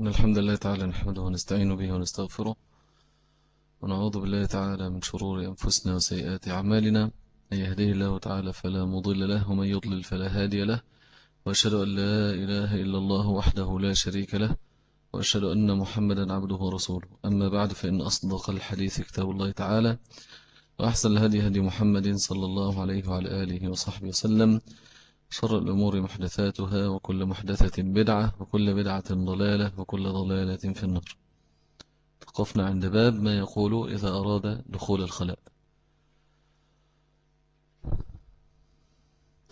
إن الحمد لله تعالى نحمده ونستعين به ونستغفره ونعوذ بالله تعالى من شرور أنفسنا وسيئات أعمالنا. من يهديه الله تعالى فلا مضل له ومن يضلل فلا هادي له. وأشهد أن لا إله إلا الله وحده لا شريك له وأشهد أن محمدا عبده ورسوله. أما بعد فإن أصدق الحديث كتاب الله تعالى وأحسن الهدي هدي محمد صلى الله عليه وعلى آله وصحبه وسلم. شر الأمور محدثاتها وكل محدثة بدعة وكل بدعة ضلالة وكل ضلالة في النار. وقفنا عند باب ما يقول إذا أراد دخول الخلاء.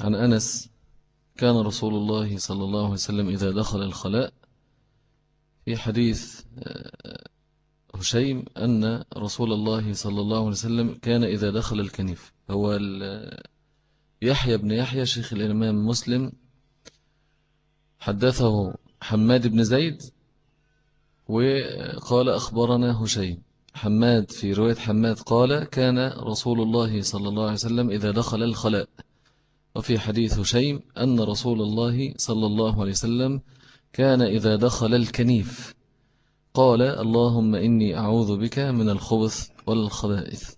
عن أنس كان رسول الله صلى الله عليه وسلم إذا دخل الخلاء في حديث آه، هشيم أن رسول الله صلى الله عليه وسلم كان إذا دخل الكنيف. هو يحيى بن يحيى شيخ الإمام مسلم حدثه حماد بن زيد وقال أخبرنا هشيم. حماد في رواية حماد قال كان رسول الله صلى الله عليه وسلم إذا دخل الخلاء. وفي حديث هشيم أن رسول الله صلى الله عليه وسلم كان إذا دخل الكنيف. قال اللهم إني أعوذ بك من الخبث والخبائث.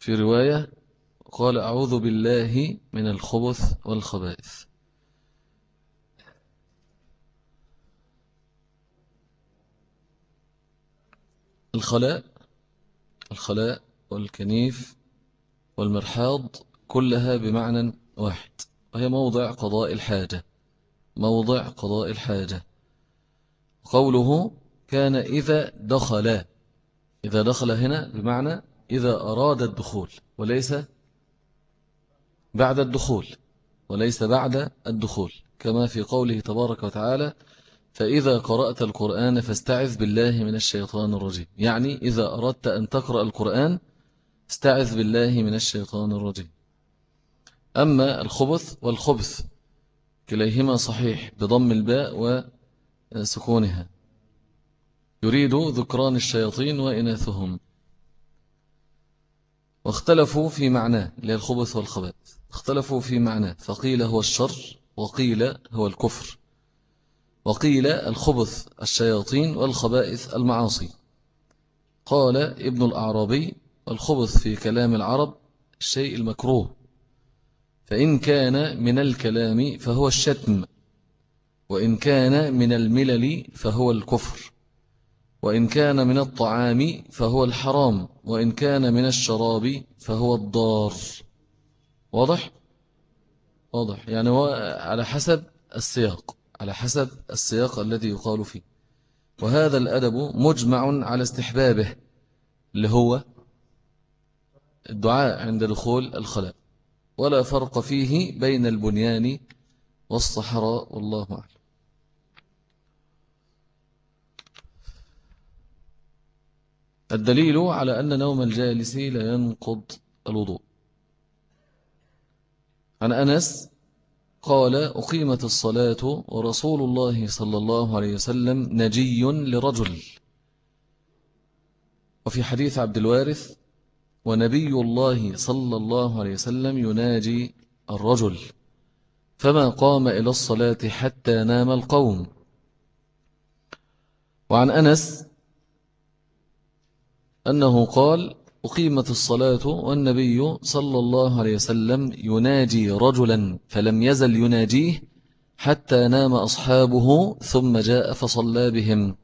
في رواية قال أعوذ بالله من الخبث والخبائث. الخلاء الخلاء والكنيف والمرحاض كلها بمعنى واحد وهي موضع قضاء الحاجة موضع قضاء الحاجة. قوله كان إذا دخل إذا دخل هنا بمعنى إذا أراد الدخول وليس بعد الدخول وليس بعد الدخول. كما في قوله تبارك وتعالى فإذا قرأت القرآن فاستعذ بالله من الشيطان الرجيم. يعني إذا أردت أن تقرأ القرآن استعذ بالله من الشيطان الرجيم. أما الخبث والخبث كليهما صحيح بضم الباء وسكونها. يريد ذكران الشياطين وإناثهم. واختلفوا في معناه اللي الخبث والخبث اختلفوا في معناه فقيل هو الشر وقيل هو الكفر. وقيل الخبث الشياطين والخبائث المعاصي. قال ابن الأعرابي الخبث في كلام العرب الشيء المكروه. فإن كان من الكلام فهو الشتم. وإن كان من الملل فهو الكفر. وإن كان من الطعام فهو الحرام وإن كان من الشراب فهو الضار. واضح؟ واضح. يعني على حسب السياق على حسب السياق الذي يقال فيه. وهذا الأدب مجمع على استحبابه اللي هو الدعاء عند دخول الخلاء. ولا فرق فيه بين البنيان والصحراء والله أعلم. الدليل على أن نوم الجالس لا ينقض الوضوء. عن أنس قال أقيمت الصلاة ورسول الله صلى الله عليه وسلم نجي لرجل. وفي حديث عبد الوارث ونبي الله صلى الله عليه وسلم يناجي الرجل فما قام إلى الصلاة حتى نام القوم. وعن أنس أنه قال أقيمت الصلاة والنبي صلى الله عليه وسلم يناجي رجلا فلم يزل يناجيه حتى نام أصحابه ثم جاء فصلى بهم.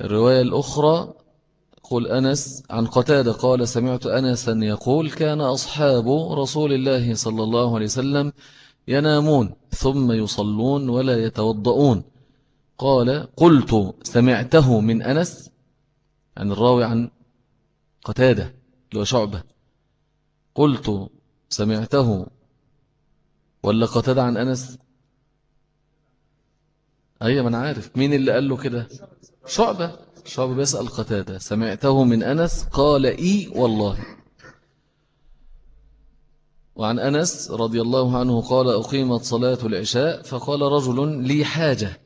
الرواية الأخرى قل أنس عن قتادة قال سمعت أنسا يقول كان أصحاب رسول الله صلى الله عليه وسلم ينامون ثم يصلون ولا يتوضؤون. قال قلت سمعته من أنس؟ عن الراوي عن قتادة لو شعبة. قلت سمعته. ولا قتادة عن أنس؟ أي من عارف. مين اللي قال له كده؟ شعبة. شعبة بيسأل قتادة. سمعته من أنس؟ قال إي والله. وعن أنس رضي الله عنه قال أقيمت صلاة العشاء فقال رجل لي حاجة.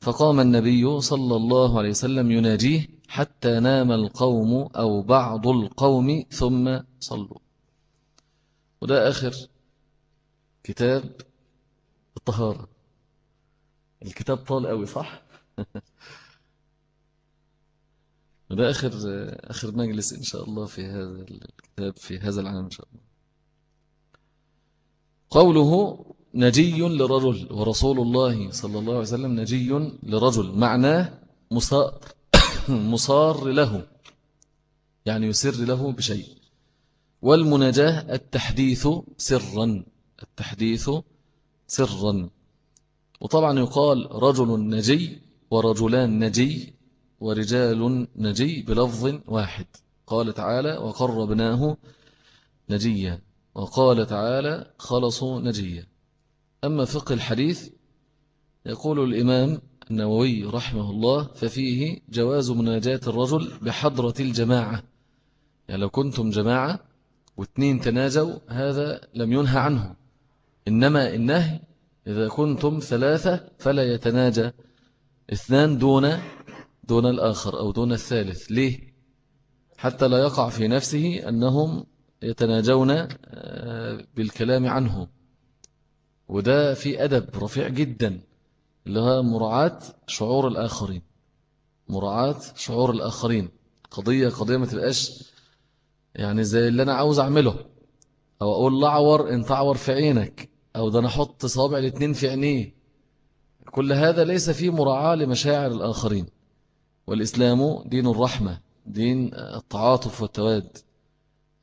فقام النبي صلى الله عليه وسلم يناجيه حتى نام القوم أو بعض القوم ثم صلوا. وده آخر كتاب الطهارة. الكتاب طال قوي صح؟ وده آخر, آخر مجلس إن شاء الله في هذا الكتاب في هذا العام إن شاء الله. قوله نجي لرجل ورسول الله صلى الله عليه وسلم نجي لرجل معناه مصار, مصار له يعني يسر له بشيء. والمناجاة التحديث سرا التحديث سرا. وطبعا يقال رجل نجي ورجلان نجي ورجال نجي بلفظ واحد. قال تعالى وقربناه نجيا. وقال تعالى خلصوا نجيا. أما فقه الحديث يقول الإمام النووي رحمه الله ففيه جواز مناجاة الرجل بحضرة الجماعة. يعني لو كنتم جماعة واثنين تناجوا هذا لم ينهى عنه. إنما النهي إذا كنتم ثلاثة فلا يتناجى اثنان دون دون الآخر أو دون الثالث. ليه؟ حتى لا يقع في نفسه أنهم يتناجون آه، بالكلام عنه. وده في أدب رفيع جدا اللي هو مراعاة شعور الآخرين. مراعاة شعور الآخرين. قضية قضية ما تبقاش يعني زي اللي أنا عاوز أعمله. أو أقول لعور انت عور في عينك. أو ده أنا أحط صابع الاثنين في عينيه. كل هذا ليس فيه مراعاة لمشاعر الآخرين. والإسلام دين الرحمة دين التعاطف والتواد.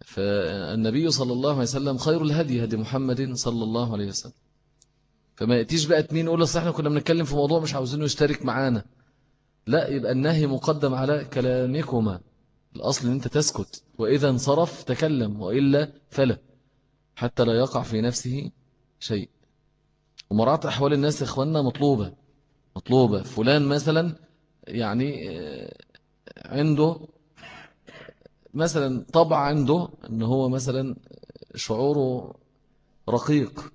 فالنبي صلى الله عليه وسلم خير الهدي هدي محمد صلى الله عليه وسلم. فما يأتيش بقى اتنين يقول أصل إحنا كنا بنتكلم في موضوع مش عاوزينه يشترك معانا. لا يبقى النهي مقدم على كلامكما. الأصل إن أنت تسكت وإذا انصرف تكلم وإلا فلا حتى لا يقع في نفسه شيء. ومراعاة أحوال الناس إخواننا مطلوبة مطلوبة. فلان مثلا يعني آه، عنده مثلا طبع عنده إن هو مثلا شعوره رقيق.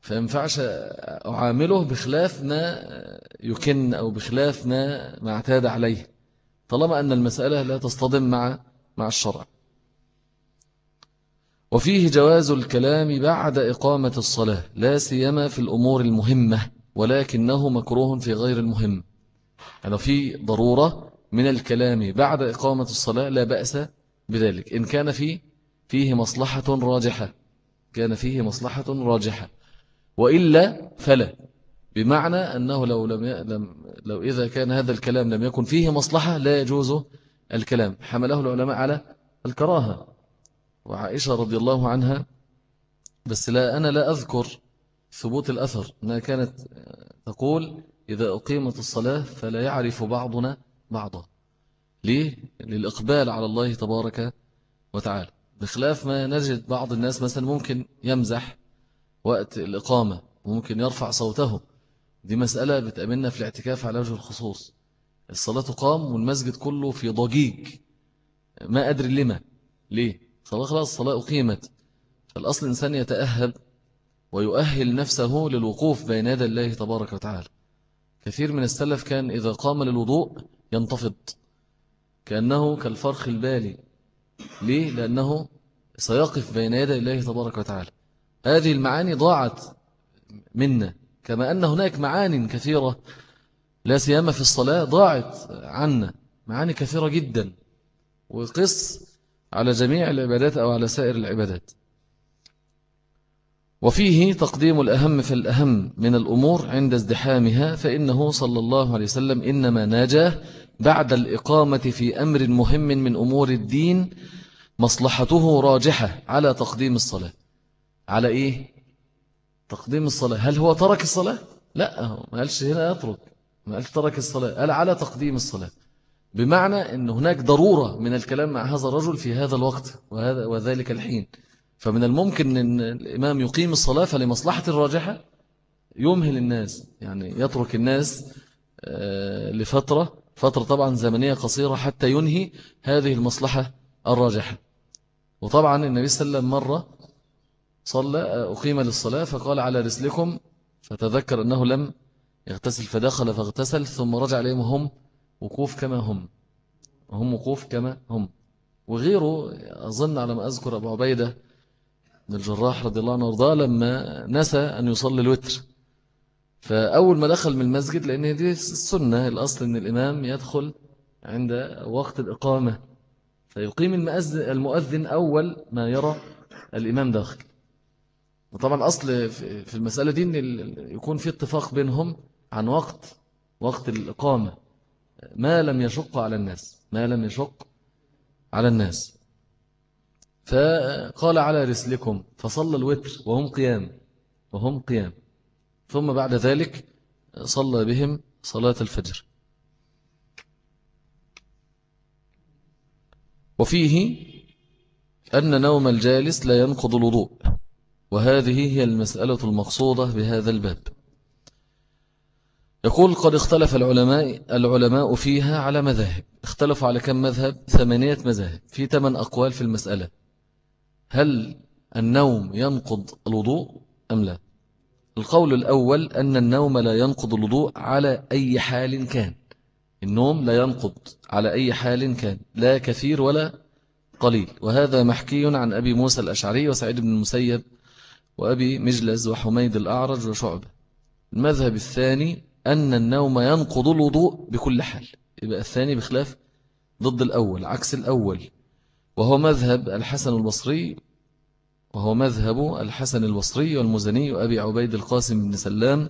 فينفعش أعامله بخلاف ما يكن أو بخلاف ما ما اعتاد عليه طالما أن المسألة لا تصطدم مع مع الشرع. وفيه جواز الكلام بعد إقامة الصلاة لا سيما في الأمور المهمة ولكنه مكروه في غير المهم. يعني في ضرورة من الكلام بعد إقامة الصلاة لا بأس بذلك. إن كان فيه فيه مصلحة راجحة كان فيه مصلحة راجحة. وإلا فلا. بمعنى أنه لو, لم لم لو إذا كان هذا الكلام لم يكن فيه مصلحة لا يجوز الكلام. حمله العلماء على الكراهة. وعائشة رضي الله عنها بس لا أنا لا أذكر ثبوت الأثر. أنها كانت تقول إذا أقيمت الصلاة فلا يعرف بعضنا بعضا. ليه؟ للإقبال على الله تبارك وتعالى. بخلاف ما نجد بعض الناس مثلا ممكن يمزح وقت الإقامة وممكن يرفع صوته. دي مسألة بتأمننا في الاعتكاف على وجه الخصوص. الصلاة تقام والمسجد كله في ضجيج. ما أدري لما. ليه؟ صلاة خلاص الصلاة أقيمت. الأصل الإنسان يتأهب ويؤهل نفسه للوقوف بين يدي الله تبارك وتعالى. كثير من السلف كان إذا قام للوضوء ينتفض. كأنه كالفرخ البالي. ليه؟ لأنه سيقف بين يدي الله تبارك وتعالى. هذه المعاني ضاعت منا. كما أن هناك معاني كثيرة لا سيما في الصلاة ضاعت عنا. معاني كثيرة جدا. وقص على جميع العبادات أو على سائر العبادات. وفيه تقديم الأهم فالأهم من الأمور عند ازدحامها فإنه صلى الله عليه وسلم إنما ناجاه بعد الإقامة في أمر مهم من أمور الدين مصلحته راجحة على تقديم الصلاة. على إيه؟ تقديم الصلاة. هل هو ترك الصلاة؟ لا ما قالش هنا يترك. ما قالش ترك الصلاة قال على تقديم الصلاة. بمعنى أن هناك ضرورة من الكلام مع هذا الرجل في هذا الوقت وهذا وذلك الحين. فمن الممكن أن الإمام يقيم الصلاة فلمصلحة الراجحة يمهل الناس يعني يترك الناس آه، لفترة. فترة طبعا زمنية قصيرة حتى ينهي هذه المصلحة الراجحة. وطبعا النبي صلى الله عليه وسلم مرة صلى أقيم للصلاة فقال على رسلكم فتذكر أنه لم يغتسل فدخل فاغتسل ثم رجع إليهم هم وقوف كما هم. هم وقوف كما هم. وغيره أظن على ما أذكر أبو عبيدة بن الجراح رضي الله عنه وأرضاه لما نسى أن يصلي الوتر. فأول ما دخل من المسجد لأن دي السنة الأصل أن الإمام يدخل عند وقت الإقامة فيقيم المؤذن أول ما يرى الإمام داخل. وطبعا أصل في المسألة دي أن يكون في اتفاق بينهم عن وقت وقت الإقامة. ما لم يشق على الناس ما لم يشق على الناس. فقال على رسلكم فصلى الوتر وهم قيام وهم قيام. ثم بعد ذلك صلى بهم صلاة الفجر. وفيه أن نوم الجالس لا ينقض الوضوء. وهذه هي المسألة المقصودة بهذا الباب. يقول قد اختلف العلماء العلماء فيها على مذاهب. اختلفوا على كم مذهب؟ ثمانية مذاهب. في ثمان أقوال في المسألة. هل النوم ينقض الوضوء أم لا؟ القول الأول أن النوم لا ينقض الوضوء على أي حال كان. النوم لا ينقض على أي حال كان. لا كثير ولا قليل. وهذا محكي عن أبي موسى الأشعري وسعيد بن المسيب وأبي مجلز وحميد الأعرج وشعب المذهب الثاني أن النوم ينقض الوضوء بكل حال. يبقى الثاني بخلاف ضد الأول عكس الأول. وهو مذهب الحسن البصري وهو مذهب الحسن البصري والمزني وأبي عبيد القاسم بن سلام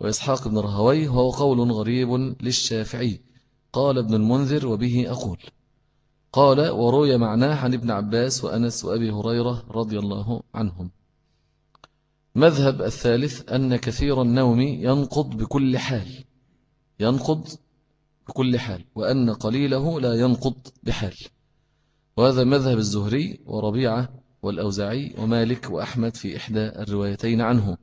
وإسحاق بن رهوي وهو قول غريب للشافعي. قال ابن المنذر وبه أقول. قال وروي معناه عن ابن عباس وأنس وأبي هريرة رضي الله عنهم. مذهب الثالث أن كثير النوم ينقض بكل حال ينقض بكل حال وأن قليله لا ينقض بحال. وهذا مذهب الزهري وربيعة والأوزعي ومالك وأحمد في إحدى الروايتين عنه.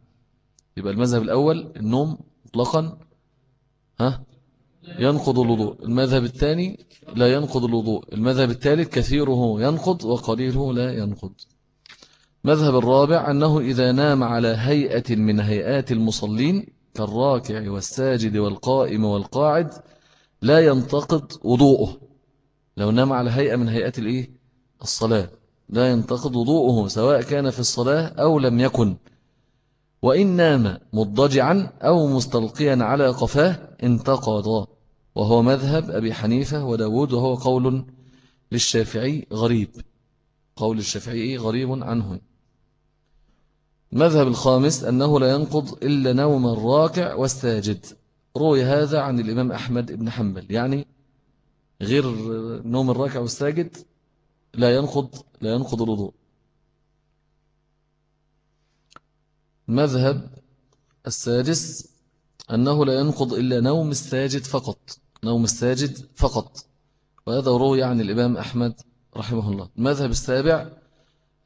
يبقى المذهب الأول النوم مطلقا ها ينقض الوضوء. المذهب الثاني لا ينقض الوضوء. المذهب الثالث كثيره ينقض وقليله لا ينقض. مذهب الرابع أنه إذا نام على هيئة من هيئات المصلين كالراكع والساجد والقائم والقاعد لا ينتقد وضوءه. لو نام على هيئة من هيئات الإيه؟ الصلاة. لا ينتقد وضوءه سواء كان في الصلاة أو لم يكن. وإن نام مضجعا أو مستلقيا على قفاه انتقض. وهو مذهب أبي حنيفة وداود وهو قول للشافعي غريب. قول الشافعي غريب عنه. المذهب الخامس أنه لا ينقض إلا نوم الراكع والساجد روي هذا عن الإمام أحمد بن حنبل. يعني غير نوم الراكع والساجد لا ينقض لا ينقض الوضوء. مذهب السادس أنه لا ينقض إلا نوم الساجد فقط نوم الساجد فقط. وهذا روي عن الإمام أحمد رحمه الله. المذهب السابع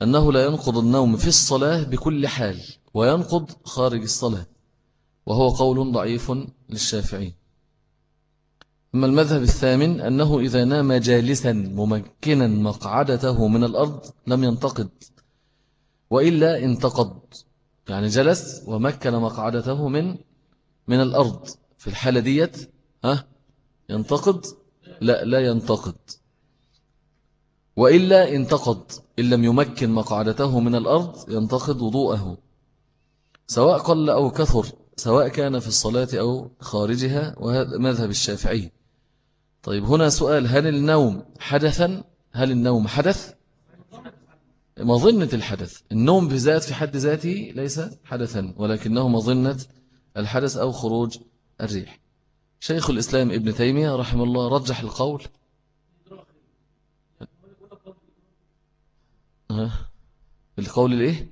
أنه لا ينقض النوم في الصلاة بكل حال وينقض خارج الصلاة وهو قول ضعيف للشافعي. أما المذهب الثامن أنه إذا نام جالسا ممكنا مقعدته من الأرض لم ينتقد وإلا انتقد يعني جلس ومكن مقعدته من من الأرض. في الحالة ديت ها ينتقد لا لا ينتقد وإلا انتقد إن لم يمكن مقعدته من الأرض ينتقد وضوءه. سواء قل أو كثر سواء كان في الصلاة أو خارجها وهذا مذهب الشافعي. طيب هنا سؤال هل النوم حدثا؟ هل النوم حدث؟ مظنة الحدث. النوم بذات في حد ذاته ليس حدثا ولكنه مظنة الحدث أو خروج الريح. شيخ الإسلام ابن تيمية رحمه الله رجح القول القول الإيه؟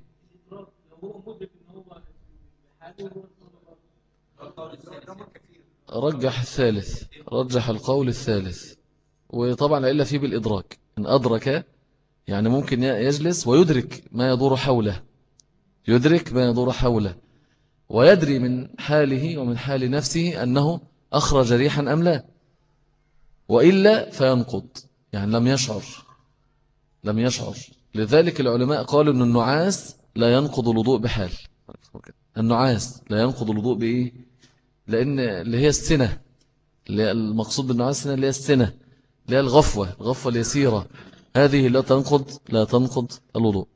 رجح الثالث رجح القول الثالث. وطبعا إلا فيه بالإدراك. إن أدرك يعني ممكن يجلس ويدرك ما يدور حوله. يدرك ما يدور حوله. ويدري من حاله ومن حال نفسه أنه أخرج ريحا أم لا. وإلا فينقض. يعني لم يشعر. لم يشعر. لذلك العلماء قالوا أن النعاس لا ينقض الوضوء بحال. النعاس لا ينقض الوضوء بإيه؟ لأن اللي هي السنة. اللي المقصود بالنعاس اللي هي السنة. اللي هي الغفوة. الغفوة اليسيرة. هذه لا تنقض لا تنقض الوضوء.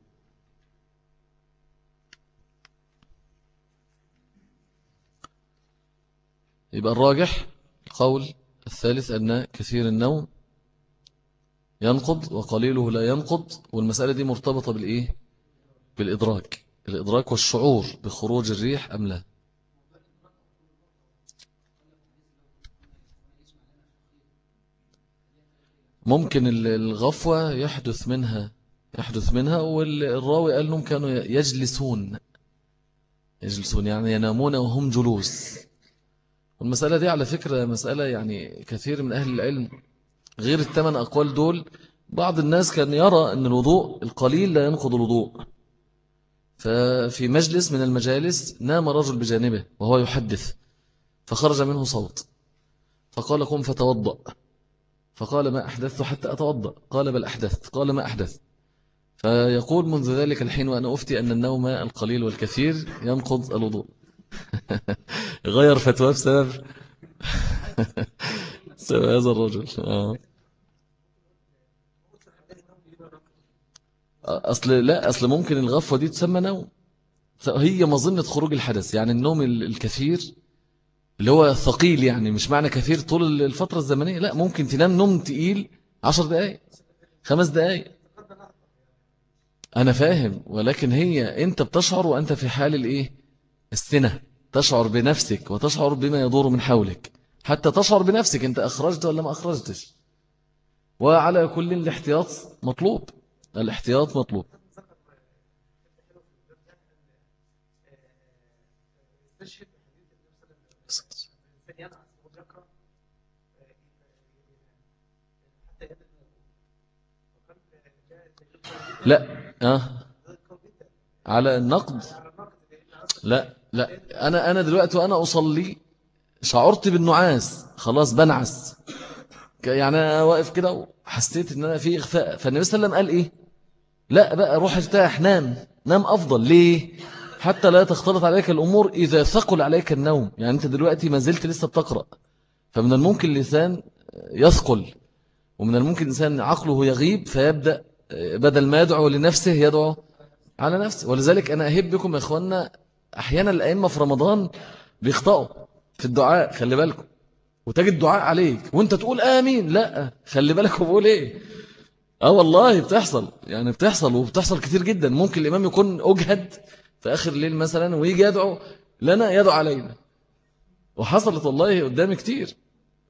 يبقى الراجح القول الثالث أن كثير النوم ينقض وقليله لا ينقض والمسألة دي مرتبطة بالإيه؟ بالإدراك. الإدراك والشعور بخروج الريح أم لا؟ ممكن الغفوة يحدث منها يحدث منها والراوي قال لهم كانوا يجلسون. يجلسون يعني ينامون وهم جلوس. والمسألة دي على فكرة مسألة يعني كثير من أهل العلم غير الثمان أقوال دول بعض الناس كان يرى أن الوضوء القليل لا ينقض الوضوء. ففي مجلس من المجالس نام رجل بجانبه وهو يحدث فخرج منه صوت. فقال قم فتوضأ. فقال ما أحدثت حتى أتوضأ. قال بل أحدثت. قال ما أحدث فيقول منذ ذلك الحين وأنا أفتي أن النوم القليل والكثير ينقض الوضوء. غير فتوى بسبب هذا الرجل. آه. أصل لا أصل ممكن الغفوة دي تسمى نوم. هي مظنة خروج الحدث يعني النوم الكثير اللي هو ثقيل يعني مش معنى كثير طول الفترة الزمنية. لا ممكن تنام نوم تقيل عشر دقايق خمس دقايق. أنا فاهم ولكن هي أنت بتشعر وأنت في حال الإيه؟ السنة. تشعر بنفسك وتشعر بما يدور من حولك. حتى تشعر بنفسك أنت أخرجت ولا ما أخرجتش. وعلى كل الاحتياط مطلوب. الاحتياط مطلوب. لا أه على النقد؟ لا لا. أنا أنا دلوقتي وأنا أصلي شعرت بالنعاس خلاص بنعس. يعني أنا واقف كده وحسيت إن أنا في إخفاء. فالنبي صلى الله عليه وسلم قال إيه؟ لا بقى روح ارتاح نام. نام أفضل. ليه؟ حتى لا تختلط عليك الأمور إذا ثقل عليك النوم. يعني أنت دلوقتي ما زلت لسه بتقرأ. فمن الممكن اللسان يثقل ومن الممكن الإنسان عقله يغيب فيبدأ بدل ما يدعو لنفسه يدعو على نفسه. ولذلك أنا أهب بكم يا أخوانا أحيانا الأئمة في رمضان بيخطئوا في الدعاء خلي بالكم. وتجد دعاء عليك. وانت تقول آمين. لا خلي بالك وبقول إيه. آه والله بتحصل. يعني بتحصل وبتحصل كتير جدا. ممكن الإمام يكون أجهد في آخر الليل مثلا ويجي يدعو لنا يدعو علينا. وحصلت والله قدامي كتير.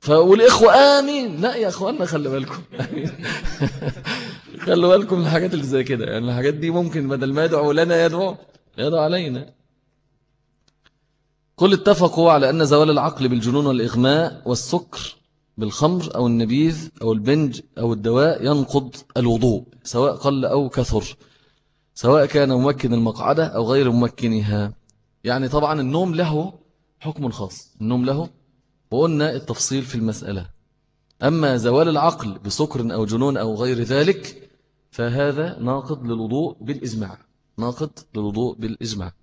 والإخوة آمين. لا يا أخوانا خلي بالكم. خلوا بالكم من الحاجات اللي زي كده. يعني الحاجات دي ممكن بدل ما يدعو لنا يدعو يدعو علينا. كل اتفقوا على أن زوال العقل بالجنون والإغماء والسكر بالخمر أو النبيذ أو البنج أو الدواء ينقض الوضوء سواء قل أو كثر سواء كان ممكن المقعدة أو غير ممكنها. يعني طبعا النوم له حكم خاص النوم له. وقلنا التفصيل في المسألة. أما زوال العقل بسكر أو جنون أو غير ذلك فهذا ناقض للوضوء بالإجماع ناقض للوضوء بالإجماع.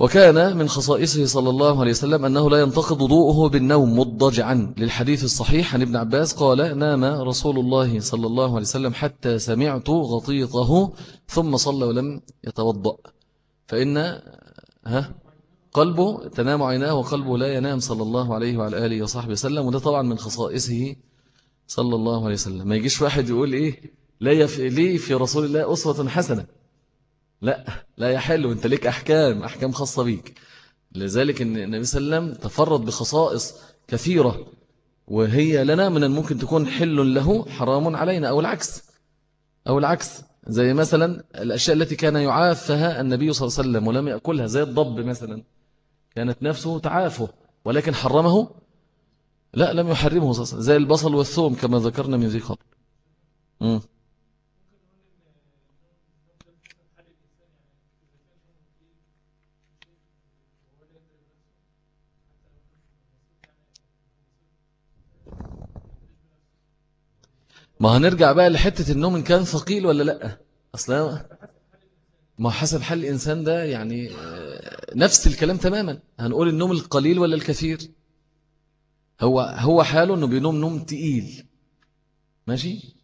وكان من خصائصه صلى الله عليه وسلم أنه لا ينتقض وضوءه بالنوم مضجعا للحديث الصحيح عن ابن عباس قال نام رسول الله صلى الله عليه وسلم حتى سمعت غطيطه ثم صلى ولم يتوضأ. فإن ها قلبه تنام عيناه وقلبه لا ينام صلى الله عليه وعلى آله وصحبه وسلم. وده طبعا من خصائصه صلى الله عليه وسلم. ما يجيش واحد يقول إيه لا يف... في رسول الله أسوة حسنة؟ لا لا يحل. وانت ليك أحكام أحكام خاصة بيك. لذلك أن النبي صلى الله عليه وسلم تفرد بخصائص كثيرة وهي لنا من الممكن تكون حل له حرام علينا أو العكس. أو العكس. زي مثلا الأشياء التي كان يعافها النبي صلى الله عليه وسلم ولم يأكلها زي الضب مثلا. كانت نفسه تعافه ولكن حرمه؟ لا لم يحرمه صلى الله عليه وسلم. زي البصل والثوم كما ذكرنا من ذي قبل. ما هنرجع بقى لحتة النوم إن كان ثقيل ولا لأ؟ أصلا ما حسب حل الإنسان ده يعني آه، نفس الكلام تماما. هنقول النوم القليل ولا الكثير؟ هو هو حاله أنه بينوم نوم تقيل. ماشي؟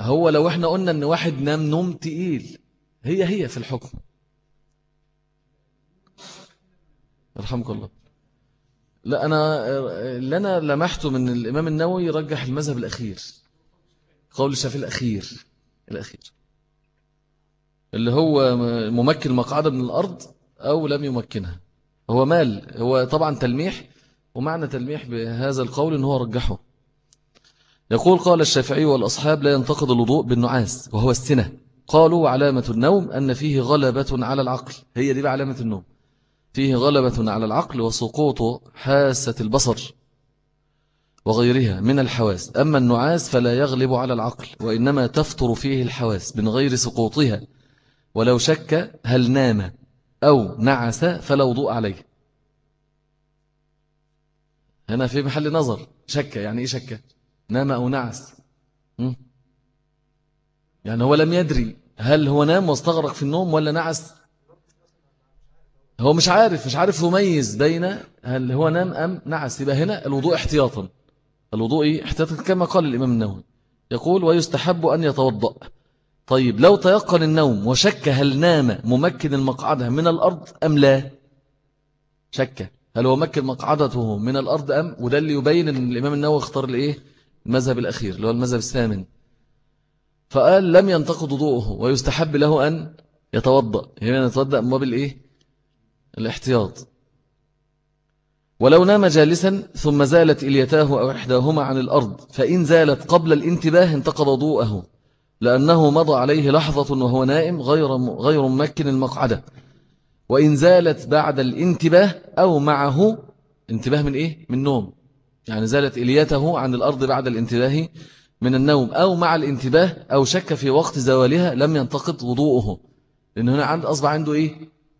هو لو إحنا قلنا أن واحد نام نوم تقيل هي هي في الحكم. رحمك الله. لا أنا اللي أنا لمحته من الإمام النووي يرجح المذهب الأخير. قول الشافعي الأخير الأخير. اللي هو ممكن مقعدة من الأرض أو لم يمكنها. هو مال هو طبعا تلميح ومعنى تلميح بهذا القول أنه رجحه. يقول قال الشافعي والأصحاب لا ينتقد الوضوء بالنعاس وهو السنة. قالوا علامة النوم أن فيه غلبة على العقل. هي دي علامة النوم. فيه غلبة على العقل وسقوط حاسة البصر. وغيرها من الحواس. أما النعاس فلا يغلب على العقل وإنما تفطر فيه الحواس من غير سقوطها. ولو شك هل نام أو نعس فلا وضوء عليه. هنا في محل نظر شك يعني إيه شك؟ نام أو نعس؟ يعني هو لم يدري هل هو نام واستغرق في النوم ولا نعس؟ هو مش عارف مش عارف يميز بين هل هو نام أم نعس. يبقى هنا الوضوء احتياطا. الوضوء؟ احتياطا كما قال الإمام النووي. يقول ويستحب أن يتوضأ. طيب لو تيقن النوم وشك هل نام ممكن المقعدة من الأرض أم لا؟ شك. هل هو مكن مقعدته من الأرض أم؟ وده اللي يبين أن الإمام النووي اختار الإيه؟ المذهب الأخير اللي هو المذهب الثامن. فقال لم ينتقض ضوءه ويستحب له أن يتوضأ. هنا يتوضأ ما بالإيه الاحتياط. ولو نام جالسا ثم زالت إليتاه أو إحداهما عن الأرض فإن زالت قبل الانتباه انتقض ضوءه لأنه مضى عليه لحظة وهو نائم غير غير ممكن المقعدة. وإن زالت بعد الانتباه أو معه انتباه من إيه؟ من نوم. يعني زالت إليته عن الأرض بعد الانتباه من النوم أو مع الانتباه أو شك في وقت زوالها لم ينتقض وضوءه. لأن هنا عند أصبح عنده إيه؟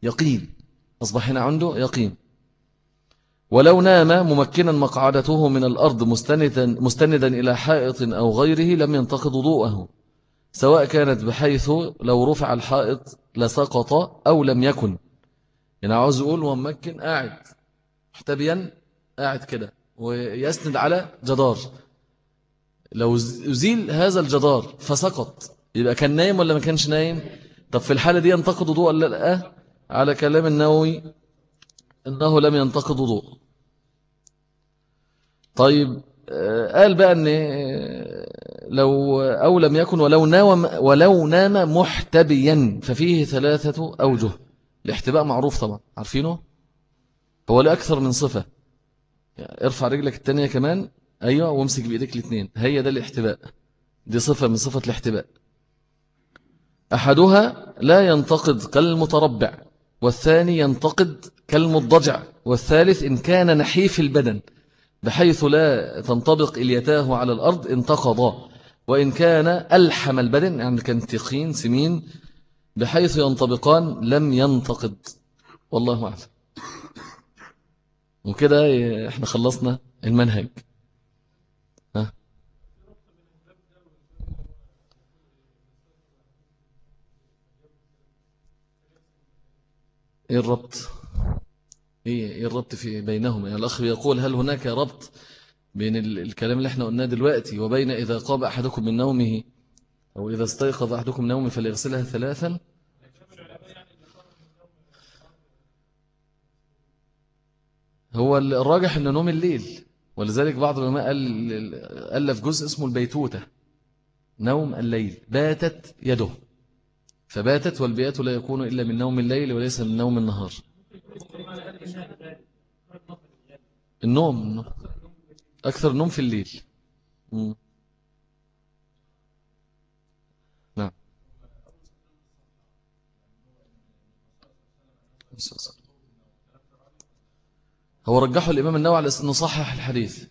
يقين. أصبح هنا عنده يقين. ولو نام ممكنا مقعدته من الأرض مستندا, مستندا إلى حائط أو غيره لم ينتقض وضوءه سواء كانت بحيث لو رفع الحائط لسقط أو لم يكن. يعني عاوز يقول وممكن قاعد محتبيا قاعد كده ويسند على جدار. لو يزيل هذا الجدار فسقط يبقى كان نايم ولا ما كانش نايم؟ طب في الحالة دي ينتقد وضوء ولا لأ؟ على كلام النووي أنه لم ينتقد وضوء طيب آه، قال بقى أن آه، لو أو لم يكن ولو نام, ولو نام محتبيا ففيه ثلاثة أوجه. الاحتباء معروف طبعا عارفينه؟ هو لأكثر من صفة. يعني ارفع رجلك التانية كمان. أيوة وامسك بإيديك الاثنين هي ده الاحتباء. دي صفة من صفة الاحتباء. أحدها لا ينتقد كالمتربع والثاني ينتقد كالمضجع والثالث إن كان نحيف البدن. بحيث لا تنطبق إليتاه على الأرض انتقضا وإن كان ألحم البدن يعني كان تخين سمين بحيث ينطبقان لم ينتقد والله أعلم. وكده إحنا خلصنا المنهج. ها؟ إيه الربط؟ إيه إيه الربط في بينهما؟ يعني الأخ يقول هل هناك ربط بين الكلام اللي إحنا قلناه دلوقتي وبين إذا قام أحدكم من نومه أو إذا استيقظ أحدكم من نومه فليغسلها ثلاثا؟ هو الراجح أنه نوم الليل ولذلك بعض العلماء ألف جزء اسمه البيتوتة نوم الليل باتت يده فباتت والبيات لا يكون إلا من نوم الليل وليس من نوم النهار. النوم أكثر نوم في الليل. نعم. هو رجحه الإمام النووي على أنه صحح الحديث.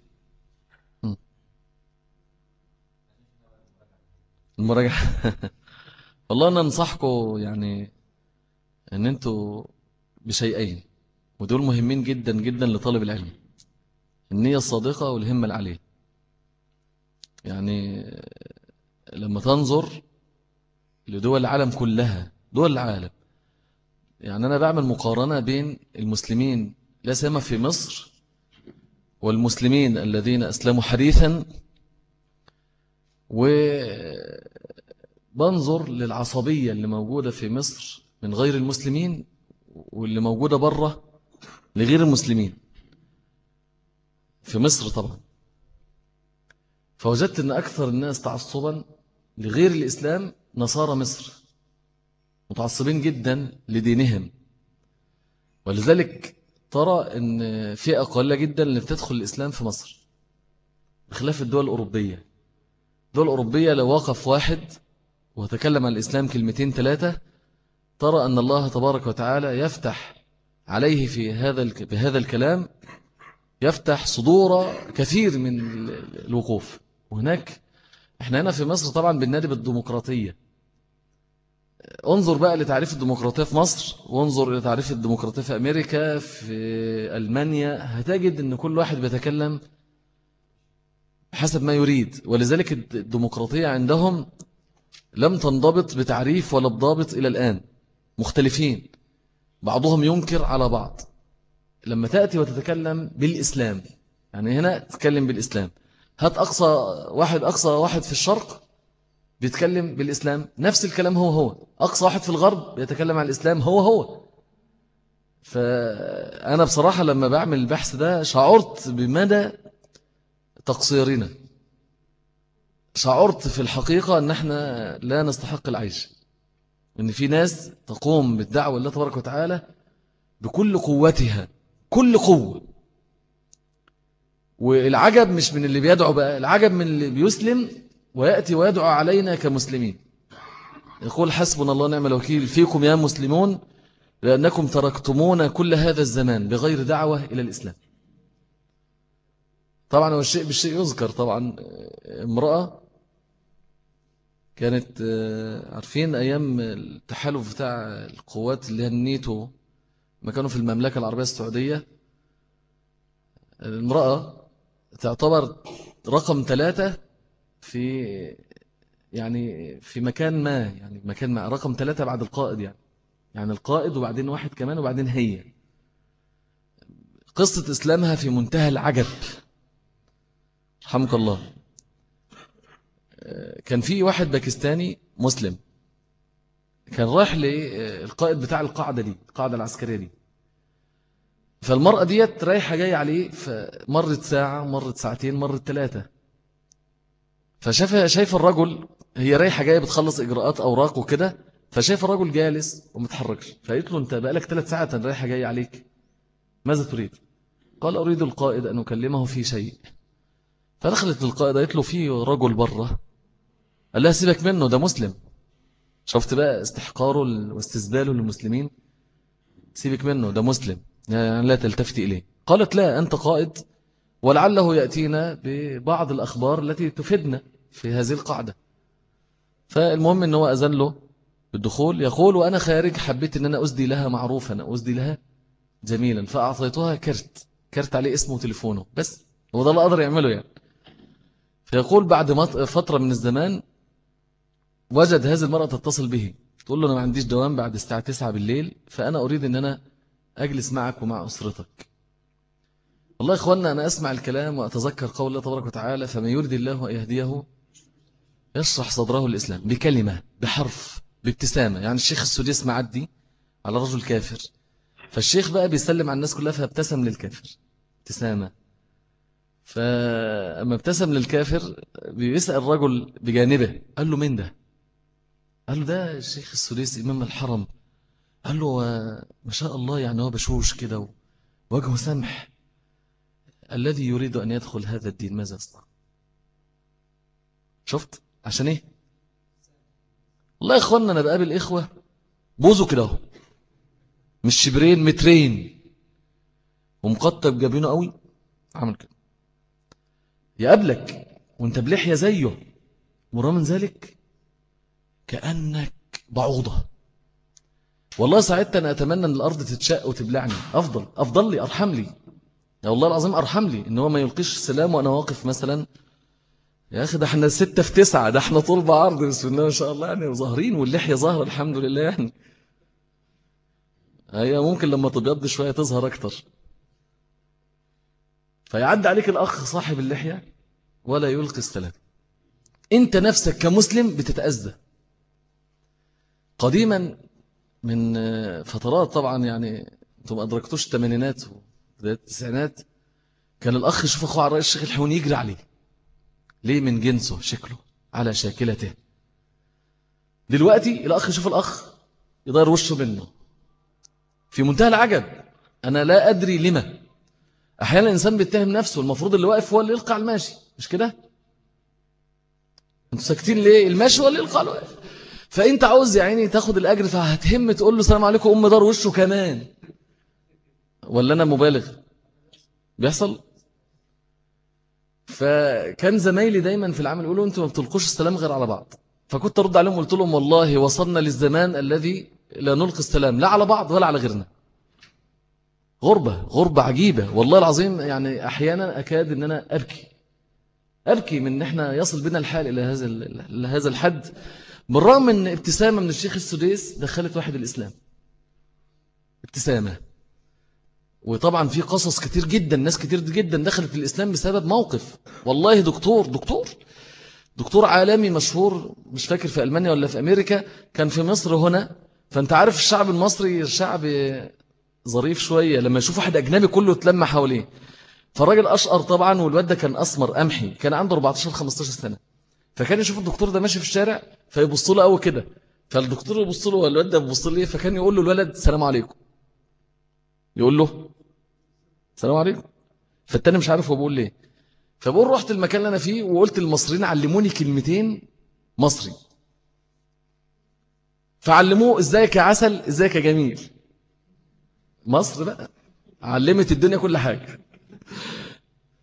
المراجعة والله أنا أنصحكم يعني أن أنتوا بشيئين. ودول مهمين جدا جدا لطالب العلم. النية الصادقة والهمة العالية. يعني لما تنظر لدول العالم كلها دول العالم. يعني أنا بعمل مقارنة بين المسلمين لا سيما في مصر والمسلمين الذين أسلموا حديثا وبنظر للعصبية اللي موجودة في مصر من غير المسلمين واللي موجودة بره لغير المسلمين. في مصر طبعا. فوجدت أن أكثر الناس تعصبا لغير الإسلام نصارى مصر. متعصبين جدا لدينهم. ولذلك ترى أن فئة قليلة جدا اللي بتدخل الإسلام في مصر. بخلاف الدول الأوروبية. الدول الأوروبية لو وقف واحد وتكلم عن الإسلام كلمتين ثلاثة ترى أن الله تبارك وتعالى يفتح عليه في هذا بهذا الكلام يفتح صدور كثير من الوقوف. وهناك إحنا هنا في مصر طبعا بالنادي بالديمقراطية. انظر بقى لتعريف الديمقراطية في مصر وانظر إلى تعريف الديمقراطية في أمريكا في ألمانيا. هتجد أن كل واحد بيتكلم حسب ما يريد. ولذلك الديمقراطية عندهم لم تنضبط بتعريف ولا بضابط إلى الآن. مختلفين. بعضهم ينكر على بعض. لما تأتي وتتكلم بالإسلام يعني هنا تتكلم بالإسلام. هات أقصى واحد أقصى واحد في الشرق بيتكلم بالإسلام نفس الكلام هو هو. أقصى واحد في الغرب بيتكلم عن الإسلام هو هو. فأنا بصراحة لما بعمل البحث ده شعرت بمدى تقصيرنا. شعرت في الحقيقة أن إحنا لا نستحق العيش. أن في ناس تقوم بالدعوة الله تبارك وتعالى بكل قوتها كل قوة. والعجب مش من اللي بيدعو بقى العجب من اللي بيسلم ويأتي ويدعو علينا كمسلمين. يقول حسبنا الله نعم الوكيل فيكم يا مسلمون لأنكم تركتمون كل هذا الزمان بغير دعوة إلى الإسلام. طبعا هو الشيء بالشيء يذكر طبعا امرأة كانت عارفين أيام التحالف بتاع القوات اللي هي النيتو ما كانوا في المملكة العربية السعودية؟ المرأة تعتبر رقم ثلاثة في يعني في مكان ما يعني مكان ما رقم ثلاثة بعد القائد يعني. يعني القائد وبعدين واحد كمان وبعدين هي. قصة إسلامها في منتهى العجب. رحمك الله. كان في واحد باكستاني مسلم. كان رايح للقائد بتاع القاعدة دي القاعدة العسكرية دي. فالمرأة ديت رايحة جاية عليه فمرت ساعة مرت ساعتين مرت ثلاثة فشاف شايف الرجل هي رايحة جاية بتخلص إجراءات أوراق وكده فشايف الرجل جالس ومتحركش. فقالت له أنت بقالك ثلاث ساعات رايحة جاية عليك. ماذا تريد؟ قال أريد القائد أن أكلمه في شيء. فدخلت للقائد قالت له في رجل بره. قال لها سيبك منه ده مسلم. شفت بقى استحقاره واستزباله للمسلمين؟ سيبك منه ده مسلم. يعني لا تلتفتي إليه. قالت لا أنت قائد ولعله يأتينا ببعض الأخبار التي تفيدنا في هذه القاعدة. فالمهم أنه أذن له بالدخول يقول وأنا خارج حبيت أن أنا أسدي لها معروفا أسدي لها جميلا. فأعطيتها كرت كرت عليه اسمه وتليفونه بس. هو ده اللي أقدر يعمله يعني. فيقول بعد فترة من الزمان وجد هذه المرأة تتصل به. تقول له أنا ما عنديش دوام بعد الساعة 9 بالليل فأنا أريد أن أنا أجلس معك ومع أسرتك. والله يا إخواننا أنا أسمع الكلام وأتذكر قول الله تبارك وتعالى فما يرد الله يهديه يشرح صدره الإسلام بكلمة بحرف بابتسامة. يعني الشيخ السديس معدي على رجل كافر. فالشيخ بقى بيسلم على الناس كلها فابتسم للكافر. ابتسامة. فأما ابتسم للكافر بيسأل الرجل بجانبه قال له مين ده؟ قال له ده الشيخ السديس إمام الحرم. قال له ما شاء الله يعني هو بشوش كده وجهه سمح. الذي يريد أن يدخل هذا الدين ماذا يصنع؟ شفت؟ عشان إيه؟ والله يا اخوانا أنا بقابل إخوة بوزوا كده أهو مش شبرين مترين ومقطب جابينه قوي. عمل كده. يقابلك وأنت بلحية زيه مرة من ذلك كأنك بعوضة. والله ساعتها أنا أتمنى أن الأرض تتشق وتبلعني. أفضل أفضل لي أرحم لي. يا والله العظيم أرحم لي إن هو ما يلقيش السلام وأنا واقف مثلا. يا أخي ده إحنا ستة في تسعة ده إحنا طول بعرض بسم الله ما شاء الله. يعني وظاهرين واللحية ظاهرة الحمد لله يعني. هي ممكن لما تبيض شوية تظهر أكتر. فيعد عليك الأخ صاحب اللحية ولا يلقي السلام. أنت نفسك كمسلم بتتأذى. قديما من فترات طبعا يعني أنتم ما أدركتوش الثمانينات وبداية التسعينات. كان الأخ يشوف أخوه على رأي الشيخ الحوني يجري عليه. ليه من جنسه؟ شكله. على شاكلته. دلوقتي الأخ يشوف الأخ يضير وشه منه. في منتهى العجب أنا لا أدري لما. أحيانا الإنسان بيتهم نفسه المفروض اللي واقف هو اللي يلقى على الماشي مش كده؟ أنتوا ساكتين ليه؟ الماشي هو اللي يلقى على الواقف. فانت عاوز يا عيني تاخد الاجر فهتهم تقول له السلام عليكم ام دار وشه كمان. ولا أنا مبالغ؟ بيحصل؟ فكان زمايلي دايما في العمل يقولوا أنتوا ما بتلقوش السلام غير على بعض. فكنت ارد عليهم قلت لهم والله وصلنا للزمان الذي لا نلقي السلام لا على بعض ولا على غيرنا. غربة غربة عجيبة. والله العظيم يعني أحيانا أكاد أن أنا أبكي. أبكي من أن إحنا يصل بنا الحال إلى هذا هذا الحد. بالرغم أن ابتسامة من الشيخ السديس دخلت واحد الإسلام. ابتسامة. وطبعا في قصص كتير جدا ناس كتير جدا دخلت الإسلام بسبب موقف. والله دكتور دكتور دكتور عالمي مشهور مش فاكر في ألمانيا ولا في أمريكا كان في مصر هنا. فأنت عارف الشعب المصري شعب ظريف شوية. لما يشوف واحد أجنبي كله تلم حواليه. فالراجل أشقر طبعا والواد ده كان أسمر أمحي كان عنده 14-15 سنة. فكان يشوف الدكتور ده ماشي في الشارع فيبص له قوي كده. فالدكتور يبص له والواد ده بيبص له فكان يقول له الولد السلام عليكم. يقول له السلام عليكم. فالتاني مش عارف هو بيقول ليه. فبقول رحت المكان اللي أنا فيه وقلت المصريين علموني كلمتين مصري. فعلموه ازيك يا عسل ازيك يا جميل مصر بقى علمت الدنيا كل حاجة.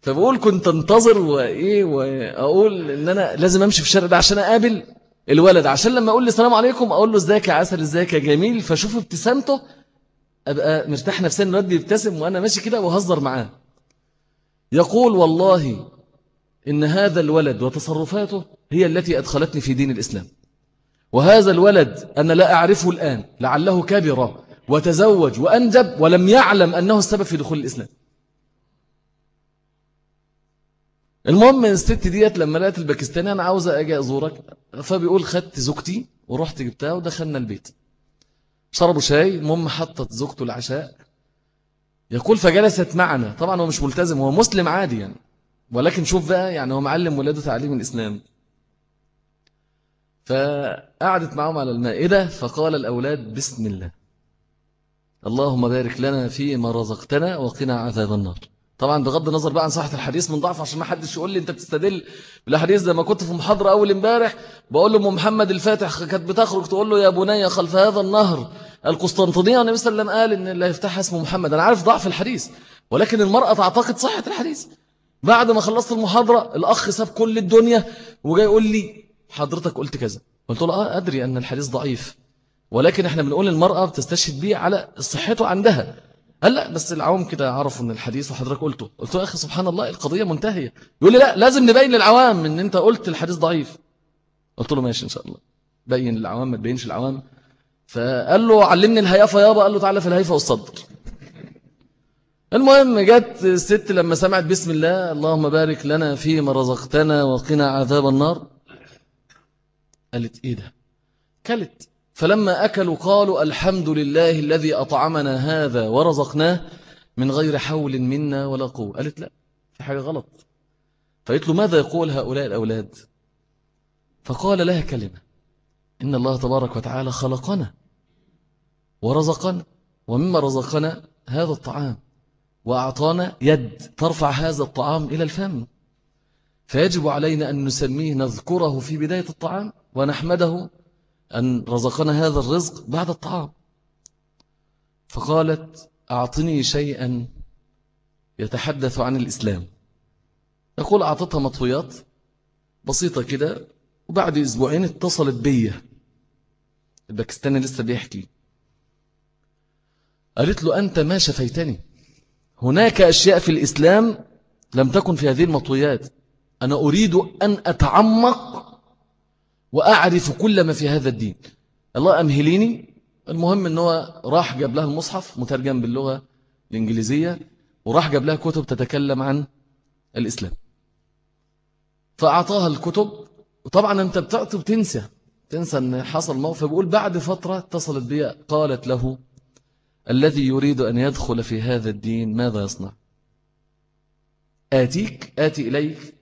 فبقول كنت انتظر وإيه وأقول إن أنا لازم أمشي في الشارع ده عشان أقابل الولد. عشان لما أقول لي السلام عليكم أقول له إزيك يا عسل إزيك يا جميل. فأشوف ابتسامته أبقى مرتاح نفسيا الولد بيبتسم وأنا ماشي كده وهزر معاه. يقول والله إن هذا الولد وتصرفاته هي التي أدخلتني في دين الإسلام. وهذا الولد أنا لا أعرفه الآن لعله كبر وتزوج وأنجب ولم يعلم أنه السبب في دخول الإسلام. المهم الست ديت لما لقيت الباكستاني أنا عاوزة أجي أزورك. فبيقول خدت زوجتي ورحت جبتها ودخلنا البيت. شربوا شاي المهم حطت زوجته العشاء. يقول فجلست معنا. طبعا هو مش ملتزم هو مسلم عادي يعني. ولكن شوف بقى يعني هو معلم ولاده تعليم الإسلام. فقعدت معهم على المائدة فقال الأولاد بسم الله. اللهم بارك لنا فيما رزقتنا وقنا عذاب النار. طبعا بغض النظر بقى عن صحة الحديث من ضعف عشان ما حدش يقول لي أنت بتستدل بالحديث ده ما كنت في محاضرة أول امبارح بقول له محمد الفاتح كانت بتخرج تقول له يا بني خلف هذا النهر. القسطنطينية النبي صلى الله عليه وسلم قال إن اللي يفتحها اسمه محمد. أنا عارف ضعف الحديث ولكن المرأة تعتقد صحة الحديث. بعد ما خلصت المحاضرة الأخ ساب كل الدنيا وجاي يقول لي حضرتك قلت كذا. قلت له آه أدري أن الحديث ضعيف ولكن إحنا بنقول المرأة بتستشهد به على صحته عندها. قال لا بس العوام كده عرفوا ان الحديث وحضرتك قلته. قلت له يا أخي سبحان الله القضية منتهية. يقول لي لا لازم نبين للعوام إن أنت قلت الحديث ضعيف. قلت له ماشي إن شاء الله. بين للعوام ما تبينش العوام. فقال له علمني الهيافة يابا. قال له تعالى في الهيفة والصدر. المهم جت الست لما سمعت بسم الله اللهم بارك لنا فيما رزقتنا وقنا عذاب النار. قالت إيه ده؟ كلت فلما أكلوا قالوا الحمد لله الذي أطعمنا هذا ورزقناه من غير حول منا ولا قوة. قالت لا في حاجة غلط. فقلت له ماذا يقول هؤلاء الأولاد؟ فقال لها كلمة إن الله تبارك وتعالى خلقنا ورزقنا ومما رزقنا هذا الطعام وأعطانا يد ترفع هذا الطعام إلى الفم. فيجب علينا أن نسميه نذكره في بداية الطعام ونحمده أن رزقنا هذا الرزق بعد الطعام. فقالت أعطني شيئا يتحدث عن الإسلام. يقول أعطتها مطويات بسيطة كده وبعد أسبوعين اتصلت بي. الباكستاني لسه بيحكي. قالت له أنت ما شفيتني. هناك أشياء في الإسلام لم تكن في هذه المطويات. أنا أريد أن أتعمق وأعرف كل ما في هذا الدين. الله أمهليني. المهم أنه راح جاب لها المصحف مترجم باللغة الإنجليزية وراح جاب لها كتب تتكلم عن الإسلام. فأعطاها الكتب. وطبعا أنت بتعطي وتنسى. تنسى أن حصل موقف. فبقول بعد فترة اتصلت بي قالت له الذي يريد أن يدخل في هذا الدين ماذا يصنع؟ آتيك؟ آتي إليك؟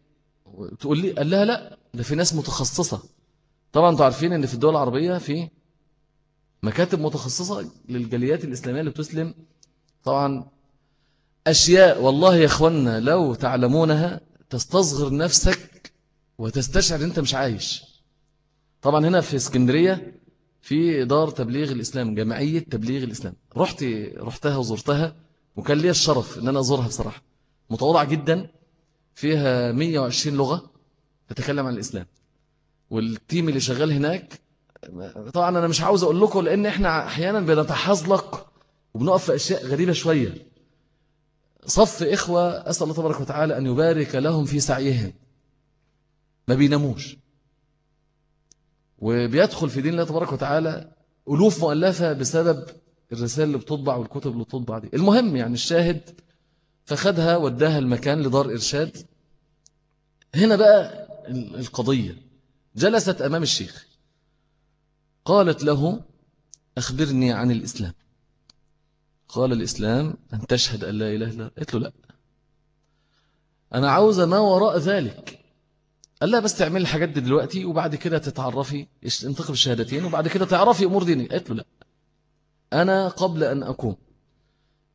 تقول لي قال لها لا ده في ناس متخصصة. طبعا أنتوا عارفين إن في الدول العربية في مكاتب متخصصة للجاليات الإسلامية اللي بتسلم طبعا أشياء والله يا أخوانا لو تعلمونها تستصغر نفسك وتستشعر أنت مش عايش. طبعا هنا في اسكندرية في دار تبليغ الإسلام جمعية تبليغ الإسلام. رحت رحتها وزرتها وكان لي الشرف أن أنا أزورها بصراحة. متواضعة جدا فيها 120 لغة تتكلم عن الإسلام. والتيم اللي شغال هناك طبعا أنا مش عاوز أقول لكم لأن إحنا أحيانا بنتحظلق وبنقف في أشياء غريبة شوية. صف إخوة أسأل الله تبارك وتعالى أن يبارك لهم في سعيهم. ما بيناموش. وبيدخل في دين الله تبارك وتعالى ألوف مؤلفة بسبب الرسائل اللي بتطبع والكتب اللي بتطبع دي. المهم يعني الشاهد فخدها وداها المكان لدار إرشاد. هنا بقى القضية. جلست أمام الشيخ. قالت له أخبرني عن الإسلام. قال الإسلام أن تشهد أن لا إله إلا قلت له لا. أنا عاوز ما وراء ذلك. قال لا بس تعمل الحاجات دي دلوقتي وبعد كده تتعرفي انتقل الشهادتين وبعد كده تعرفي أمور ديني قلت له لا. أنا قبل أن أكون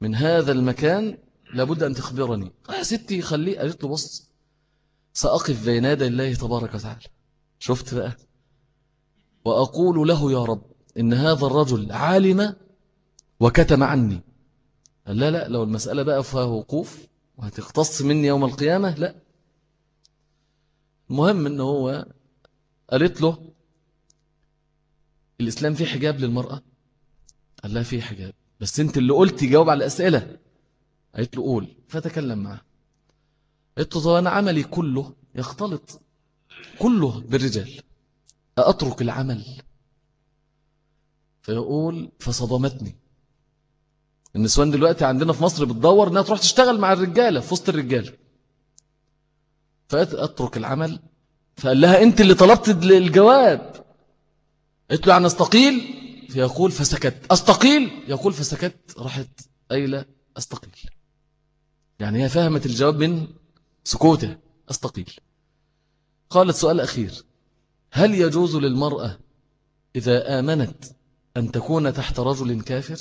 من هذا المكان لابد أن تخبرني. يا ستي خليه قالت له بص سأقف بين يدي الله تبارك وتعالى. شفت بقى؟ وأقول له يا رب إن هذا الرجل عالم وكتم عني. قال لا لا لو المسألة بقى فيها وقوف وهتختص مني يوم القيامة لا. المهم إن هو قالت له الإسلام فيه حجاب للمرأة؟ قال لها فيه حجاب. بس أنت اللي قلت جاوب على الأسئلة. قالت له قول. فتكلم معه قلت له أنا عملي كله يختلط كله بالرجال. أترك العمل. فيقول فصدمتني. النسوان دلوقتي عندنا في مصر بتدور إنها تروح تشتغل مع الرجالة في وسط الرجالة فأترك العمل. فقال لها أنت اللي طلبت الجواب. قلت له عن أستقيل؟ فيقول فسكت. أستقيل؟ يقول فسكت. راحت قايلة أستقيل. يعني هي فهمت الجواب من سكوته أستقيل. قالت سؤال أخير. هل يجوز للمرأة إذا آمنت أن تكون تحت رجل كافر؟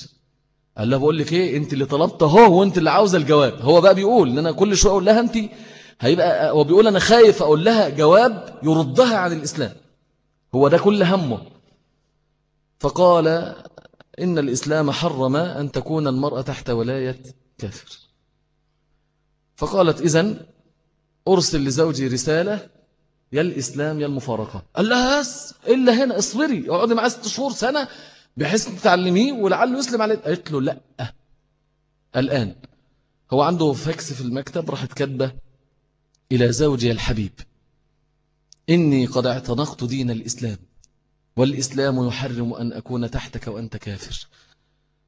قال لها بقول لك إيه أنت اللي طلبت أهو وأنت اللي عاوزة الجواب. هو بقى بيقول ان أنا كل شوية أقول لها أنت هيبقى هو بيقول أنا خايف أقول لها جواب يردها عن الإسلام. هو ده كل همه. فقال إن الإسلام حرم أن تكون المرأة تحت ولاية كافر. فقالت اذا أرسل لزوجي رسالة يا الإسلام يا المفارقة. قال لها بس إلا هنا اصبري اقعدي معاه ست شهور سنة بحيث تعلميه ولعله يسلم عليه قالت له لا. الآن هو عنده فاكس في المكتب راحت كاتبة إلى زوجي الحبيب. إني قد اعتنقت دين الإسلام والإسلام يحرم أن أكون تحتك وأنت كافر.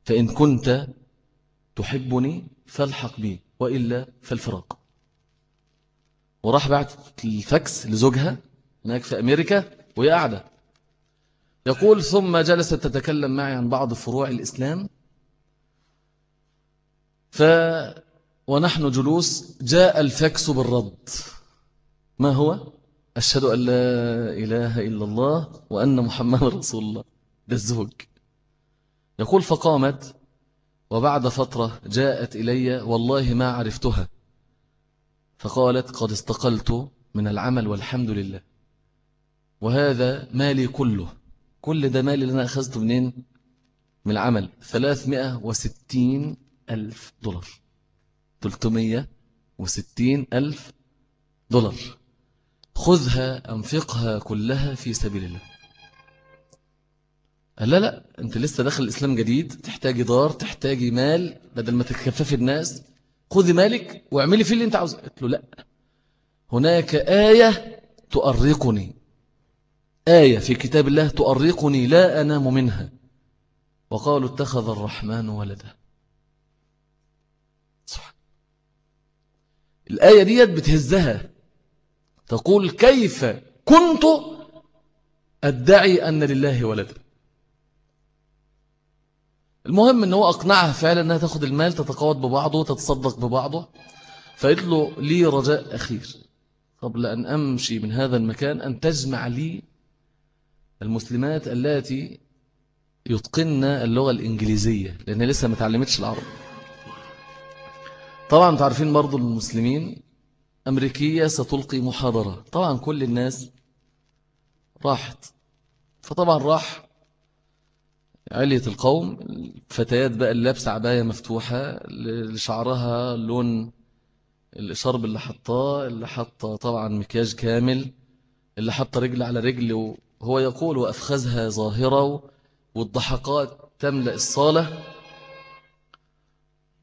فإن كنت تحبني فالحق بي وإلا فالفراق. وراح بعت الفاكس لزوجها هناك في أمريكا وهي قاعدة. يقول ثم جلست تتكلم معي عن بعض فروع الإسلام. ف ونحن جلوس جاء الفاكس بالرد. ما هو؟ أشهد أن لا إله إلا الله وأن محمد رسول الله. ده الزوج. يقول فقامت وبعد فترة جاءت إلي والله ما عرفتها. فقالت قد استقلت من العمل والحمد لله. وهذا مالي كله. كل ده مال اللي أنا أخذته منين؟ من العمل. 360 ألف دولار. 360 ألف دولار. خذها أنفقها كلها في سبيل الله. قال لا لا أنت لسه داخل الإسلام جديد تحتاجي دار تحتاجي مال بدل ما تكففي الناس خذي مالك واعملي فيه اللي أنت عاوزه. قلت له لا. هناك آية تؤرقني. آية في كتاب الله تؤرقني لا أنام منها. وقالوا اتخذ الرحمن ولدا. صح. الآية ديت بتهزها. تقول كيف كنت أدعي أن لله ولدا. المهم أنه أقنعها فعلا أنها تأخذ المال تتقوض ببعضه تتصدق ببعضه. فقلت له لي رجاء أخير. قبل أن أمشي من هذا المكان أن تجمع لي المسلمات التي يتقن اللغة الإنجليزية لأنها لسه ما تعلمتش العرب طبعا تعرفين برضو المسلمين أمريكية ستلقي محاضرة. طبعا كل الناس راحت. فطبعا راح علية القوم الفتيات بقى اللي لابسة عباية مفتوحة اللي شعرها لون الشرب اللي حطاه اللي حط طبعا مكياج كامل اللي حط رجل على رجل وهو يقول وأفخذها ظاهرة والضحكات تملأ الصالة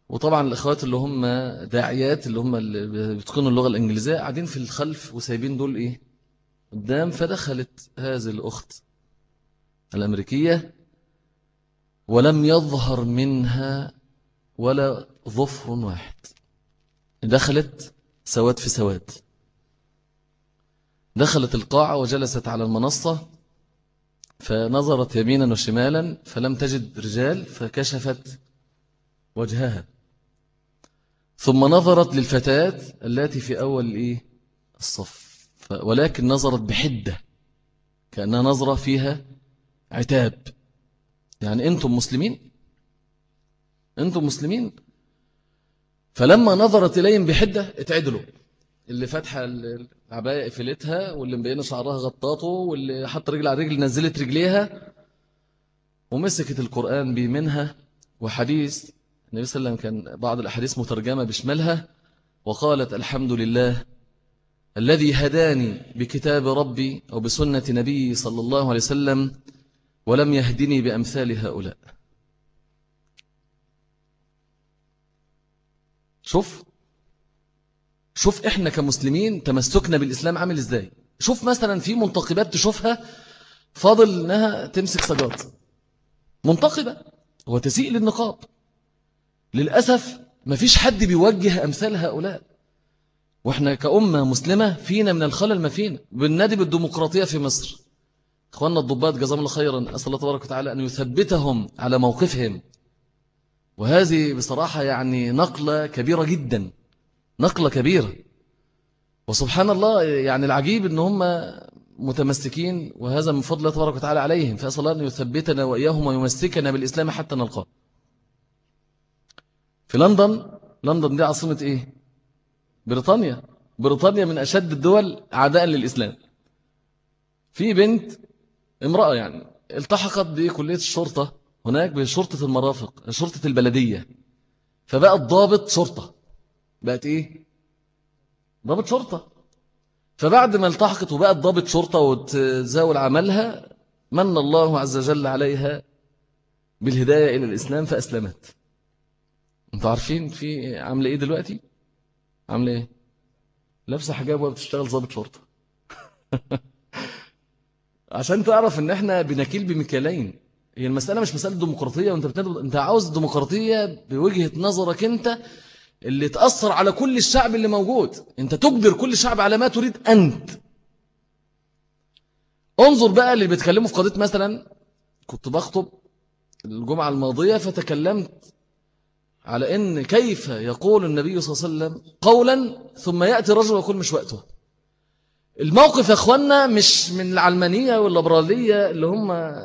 وطبعا الأخوات اللي هم داعيات اللي هم اللي بيتقنوا اللغة الإنجليزية قاعدين في الخلف وسايبين دول إيه؟ قدام فدخلت هذه الأخت الأمريكية. ولم يظهر منها ولا ظفر واحد. دخلت سواد في سواد. دخلت القاعة وجلست على المنصة فنظرت يمينا وشمالا فلم تجد رجال فكشفت وجهها. ثم نظرت للفتاة التي في أول إيه؟ الصف. ولكن نظرت بحدة كأنها نظرة فيها عتاب. يعني أنتم مسلمين. أنتم مسلمين. فلما نظرت إليهم بحدة اتعدلوا. اللي فاتحة العباية قفلتها واللي مبينة شعرها غطاته واللي حط رجل على رجل نزلت رجليها ومسكت القرآن بيمنها وحديث النبي صلى الله عليه وسلم كان بعض الأحاديث مترجمة بشمالها وقالت الحمد لله الذي هداني بكتاب ربي أو بسنة نبي صلى الله عليه وسلم ولم يهدني بأمثال هؤلاء. شوف شوف إحنا كمسلمين تمسكنا بالإسلام عامل إزاي. شوف مثلا في منتقبات تشوفها فاضل إنها تمسك سجاد منتقبة وتسيء للنقاب. للأسف ما فيش حد بيوجه أمثال هؤلاء. وإحنا كأمة مسلمة فينا من الخلل ما فينا. بالنادي بالديمقراطية في مصر. إخواننا الضباط جزاهم الله خيرا أسأل الله تبارك وتعالى أن يثبتهم على موقفهم. وهذه بصراحة يعني نقلة كبيرة جدا نقلة كبيرة. وسبحان الله يعني العجيب أن هم متمسكين وهذا من فضل الله تبارك وتعالى عليهم. فأسأل الله أن يثبتنا وإياهم ويمسكنا بالإسلام حتى نلقاه. في لندن لندن دي عاصمة إيه؟ بريطانيا. بريطانيا من أشد الدول عداء للإسلام. في بنت امرأة يعني التحقت بكلية الشرطة هناك بشرطة المرافق شرطة البلدية فبقت ضابط شرطة. بقت إيه؟ ضابط شرطة. فبعد ما التحقت وبقت ضابط شرطة وتزاول عملها من الله عز وجل عليها بالهداية إلى الإسلام فأسلمت. أنتوا عارفين في عامله إيه دلوقتي؟ عامله إيه؟ لابسة حجاب وبتشتغل ضابط شرطة. عشان تعرف ان إحنا بنكيل بمكيالين هي المسألة مش مسألة ديمقراطية وانت بتنادي انت عاوز الديمقراطيه بوجهة نظرك انت اللي تأثر على كل الشعب اللي موجود. انت تجبر كل شعب على ما تريد انت. انظر بقى اللي بيتكلموا في قضية مثلا كنت بخطب الجمعة الماضية فتكلمت على أن كيف يقول النبي صلى الله عليه وسلم قولا ثم يأتي رجل ويقول مش وقته. الموقف يا أخوانا مش من العلمانية والليبرالية اللي هم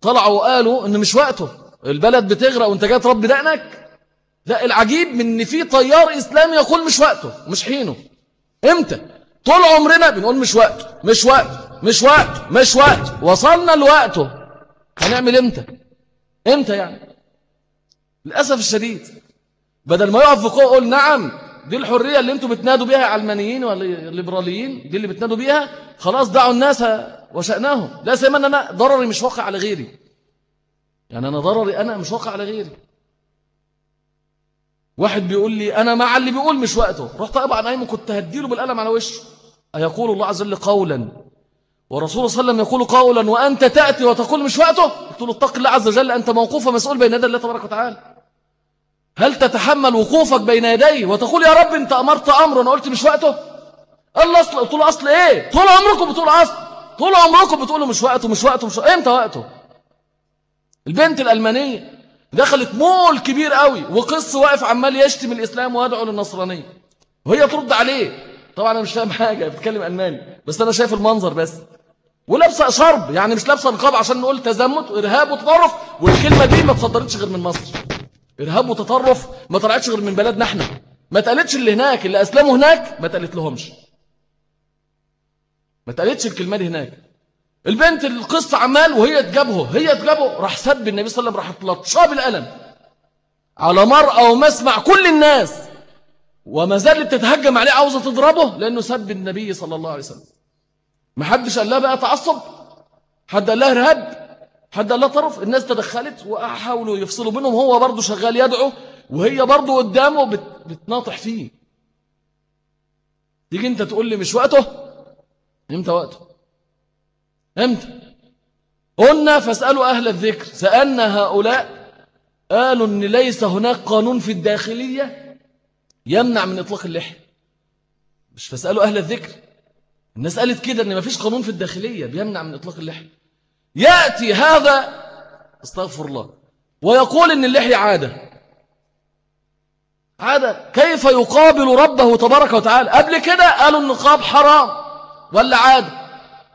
طلعوا وقالوا أنه مش وقته. البلد بتغرق وأنت جاي تربي دقنك؟ لا العجيب من إن في طيار إسلامي يقول مش وقته مش حينه. إمتى؟ طول عمرنا بنقول مش وقته مش وقته مش وقته مش وقته. وصلنا لوقته. هنعمل إمتى؟ إمتى يعني؟ للأسف الشديد. بدل ما يقف في يقول نعم دي الحرية اللي أنتم بتنادوا بيها علمانيين ولا ليبراليين؟ دي اللي بتنادوا بيها؟ خلاص دعوا الناس وشأنهم. لا سيما إن أنا ضرري مش واقع على غيري. يعني أنا ضرري أنا مش واقع على غيري. واحد بيقول لي أنا مع اللي بيقول مش وقته. رحت طبعا أيمن كنت هديله بالقلم على وشه. أيقول الله عز وجل قولا. ورسول صلى الله عليه وسلم يقول قولا وأنت تأتي وتقول مش وقته؟ قلت له اتق الله عز وجل أنت موقوف مسؤول بين يدي الله تبارك وتعالى. هل تتحمل وقوفك بين يديه وتقول يا رب انت أمرت أمر وأنا قلت مش وقته؟ الله أصل قلت له أصل إيه؟ طول عمركم بتقول أصل. طول عمركم بتقولوا مش وقته مش وقته مش وقته. إمتى وقته؟ البنت الألمانية دخلت مول كبير قوي وقص واقف عمال يشتم الإسلام ويدعو للنصرانية. وهي ترد عليه. طبعا أنا مش فاهم حاجة بتكلم ألماني. بس أنا شايف المنظر بس. ولابسة شرب يعني مش لابسة نقاب عشان نقول تزمت وارهاب وتطرف والكلمة دي ما تصدرتش غير من مصر. إرهاب وتطرف ما طلعتش غير من بلدنا إحنا. ما اتقالتش اللي هناك اللي أسلموا هناك ما اتقالت لهمش ما اتقالتش الكلمة دي هناك. البنت القصة عمال وهي تجابه هي تجابه راح سب النبي صلى الله عليه وسلم راح تلطشها بالقلم على مرأى ومسمع كل الناس. وما زالت تتهجم عليه عاوزة تضربه لأنه سب النبي صلى الله عليه وسلم. ما حدش قال لها بقى تعصب. حد قال لها إرهاب؟ حد قال طرف الناس تدخلت وحاولوا يفصلوا بينهم هو برضه شغال يدعو وهي برضه قدامه بت... بتناطح فيه. تيجي انت تقول لي مش وقته؟ إمتى وقته؟ إمتى؟ قلنا فاسألوا أهل الذكر سألنا هؤلاء قالوا إن ليس هناك قانون في الداخلية يمنع من إطلاق اللحية. مش فاسألوا أهل الذكر. الناس قالت كده إن مفيش قانون في الداخلية بيمنع من إطلاق اللحية. يأتي هذا أستغفر الله. ويقول إن اللحية عادة. عادة. كيف يقابل ربه تبارك وتعالى؟ قبل كده قالوا النقاب حرام. ولا عادة.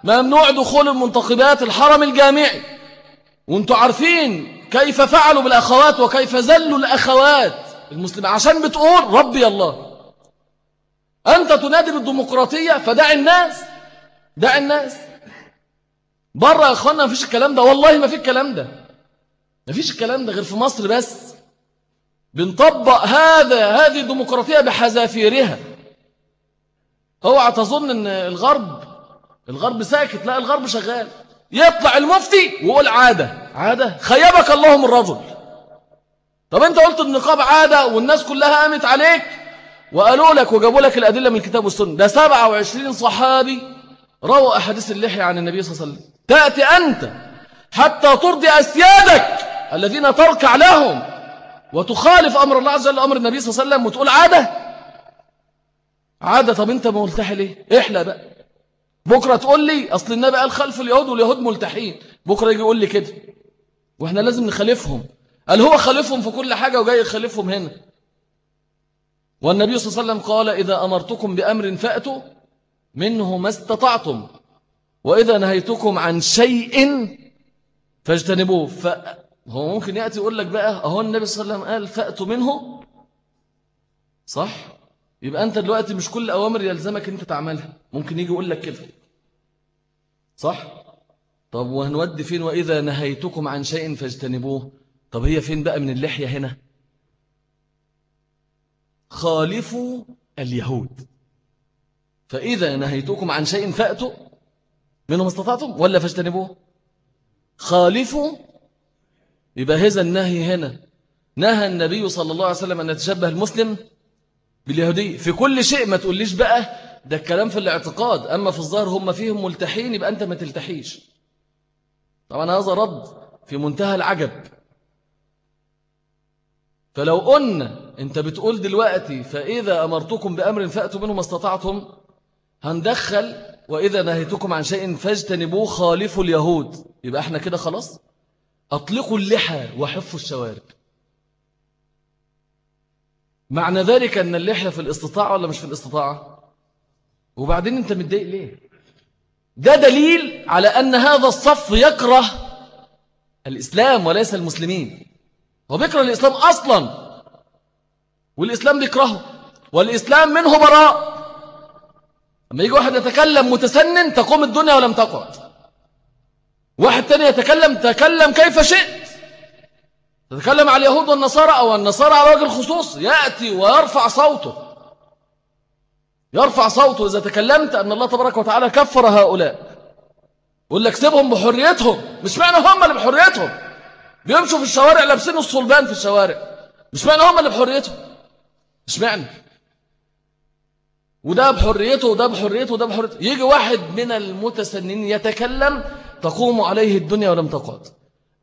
ممنوع دخول المنتقبات الحرم الجامعي. وانتوا عارفين كيف فعلوا بالأخوات وكيف زلوا الأخوات المسلمين. عشان بتقول ربي الله. أنت تنادي بالديمقراطية فدع الناس. دع الناس. بره يا أخوانا ما فيش الكلام ده. والله ما في الكلام ده. ما فيش الكلام ده غير في مصر بس. بنطبق هذا هذه الديمقراطية بحذافيرها. اوعى تظن إن الغرب الغرب ساكت. لا الغرب شغال. يطلع المفتي ويقول عادة. عادة؟ خيبك الله من رجل طب أنت قلت النقاب عادة والناس كلها قامت عليك؟ وقالوا لك وجابوا لك الأدلة من الكتاب والسنة. ده 27 صحابي رووا أحاديث اللحية عن النبي صلى الله عليه وسلم. تأتي أنت حتى ترضي أسيادك الذين تركع لهم وتخالف أمر الله عز وجل أمر النبي صلى الله عليه وسلم وتقول عادة. عادة طب أنت ملتحي ليه؟ أحلى بقى. بكرة تقول لي أصل النبي قال خلف اليهود واليهود ملتحين. بكرة يجي يقول لي كده. وإحنا لازم نخالفهم. قال هو خالفهم في كل حاجة وجاي يخالفهم هنا. والنبي صلى الله عليه وسلم قال إذا أمرتكم بأمر فأتوا منه ما استطعتم. وإذا نهيتكم عن شيء فاجتنبوه. فهو ممكن يأتي يقول لك بقى أهو النبي صلى الله عليه وسلم قال فأتوا منه. صح؟ يبقى أنت دلوقتي مش كل أوامر يلزمك أنت تعملها. ممكن يجي يقول لك كده. صح؟ طب وهنودي فين؟ وإذا نهيتكم عن شيء فاجتنبوه. طب هي فين بقى من اللحية هنا؟ خالفوا اليهود. فإذا نهيتكم عن شيء فأتوا. منهم استطعتم ولا فاجتنبوه؟ خالفوا. يبقى هذا النهي هنا. نهى النبي صلى الله عليه وسلم أن يتشبه المسلم باليهودي في كل شيء ما تقوليش بقى ده الكلام في الاعتقاد. أما في الظاهر هم فيهم ملتحين يبقى أنت ما تلتحيش. طبعا هذا رد في منتهى العجب. فلو قلنا أنت بتقول دلوقتي فإذا أمرتكم بأمر فأتوا منه ما استطعتم هندخل وإذا نهيتكم عن شيء فاجتنبوه خالفوا اليهود. يبقى إحنا كده خلاص؟ أطلقوا اللحى وحفوا الشوارب. معنى ذلك أن اللحية في الاستطاعة ولا مش في الاستطاعة؟ وبعدين أنت متضايق ليه؟ ده دليل على أن هذا الصف يكره الإسلام وليس المسلمين. هو بيكره الإسلام أصلا. والإسلام بيكرهه. والإسلام منه براء. لما يجي واحد يتكلم متسنن تقوم الدنيا ولم تقعد. واحد تاني يتكلم تكلم كيف شئت. تتكلم على اليهود والنصارى أو النصارى على وجه الخصوص. يأتي ويرفع صوته. يرفع صوته. إذا تكلمت أن الله تبارك وتعالى كفر هؤلاء. يقول لك سيبهم بحريتهم. مش معنى هم اللي بحريتهم. بيمشوا في الشوارع لابسين الصلبان في الشوارع. مش معنى هم اللي بحريتهم. مش معنى. وده بحريته وده بحريته وده بحريته يجي واحد من المتسنين يتكلم تقوم عليه الدنيا ولم تقعد.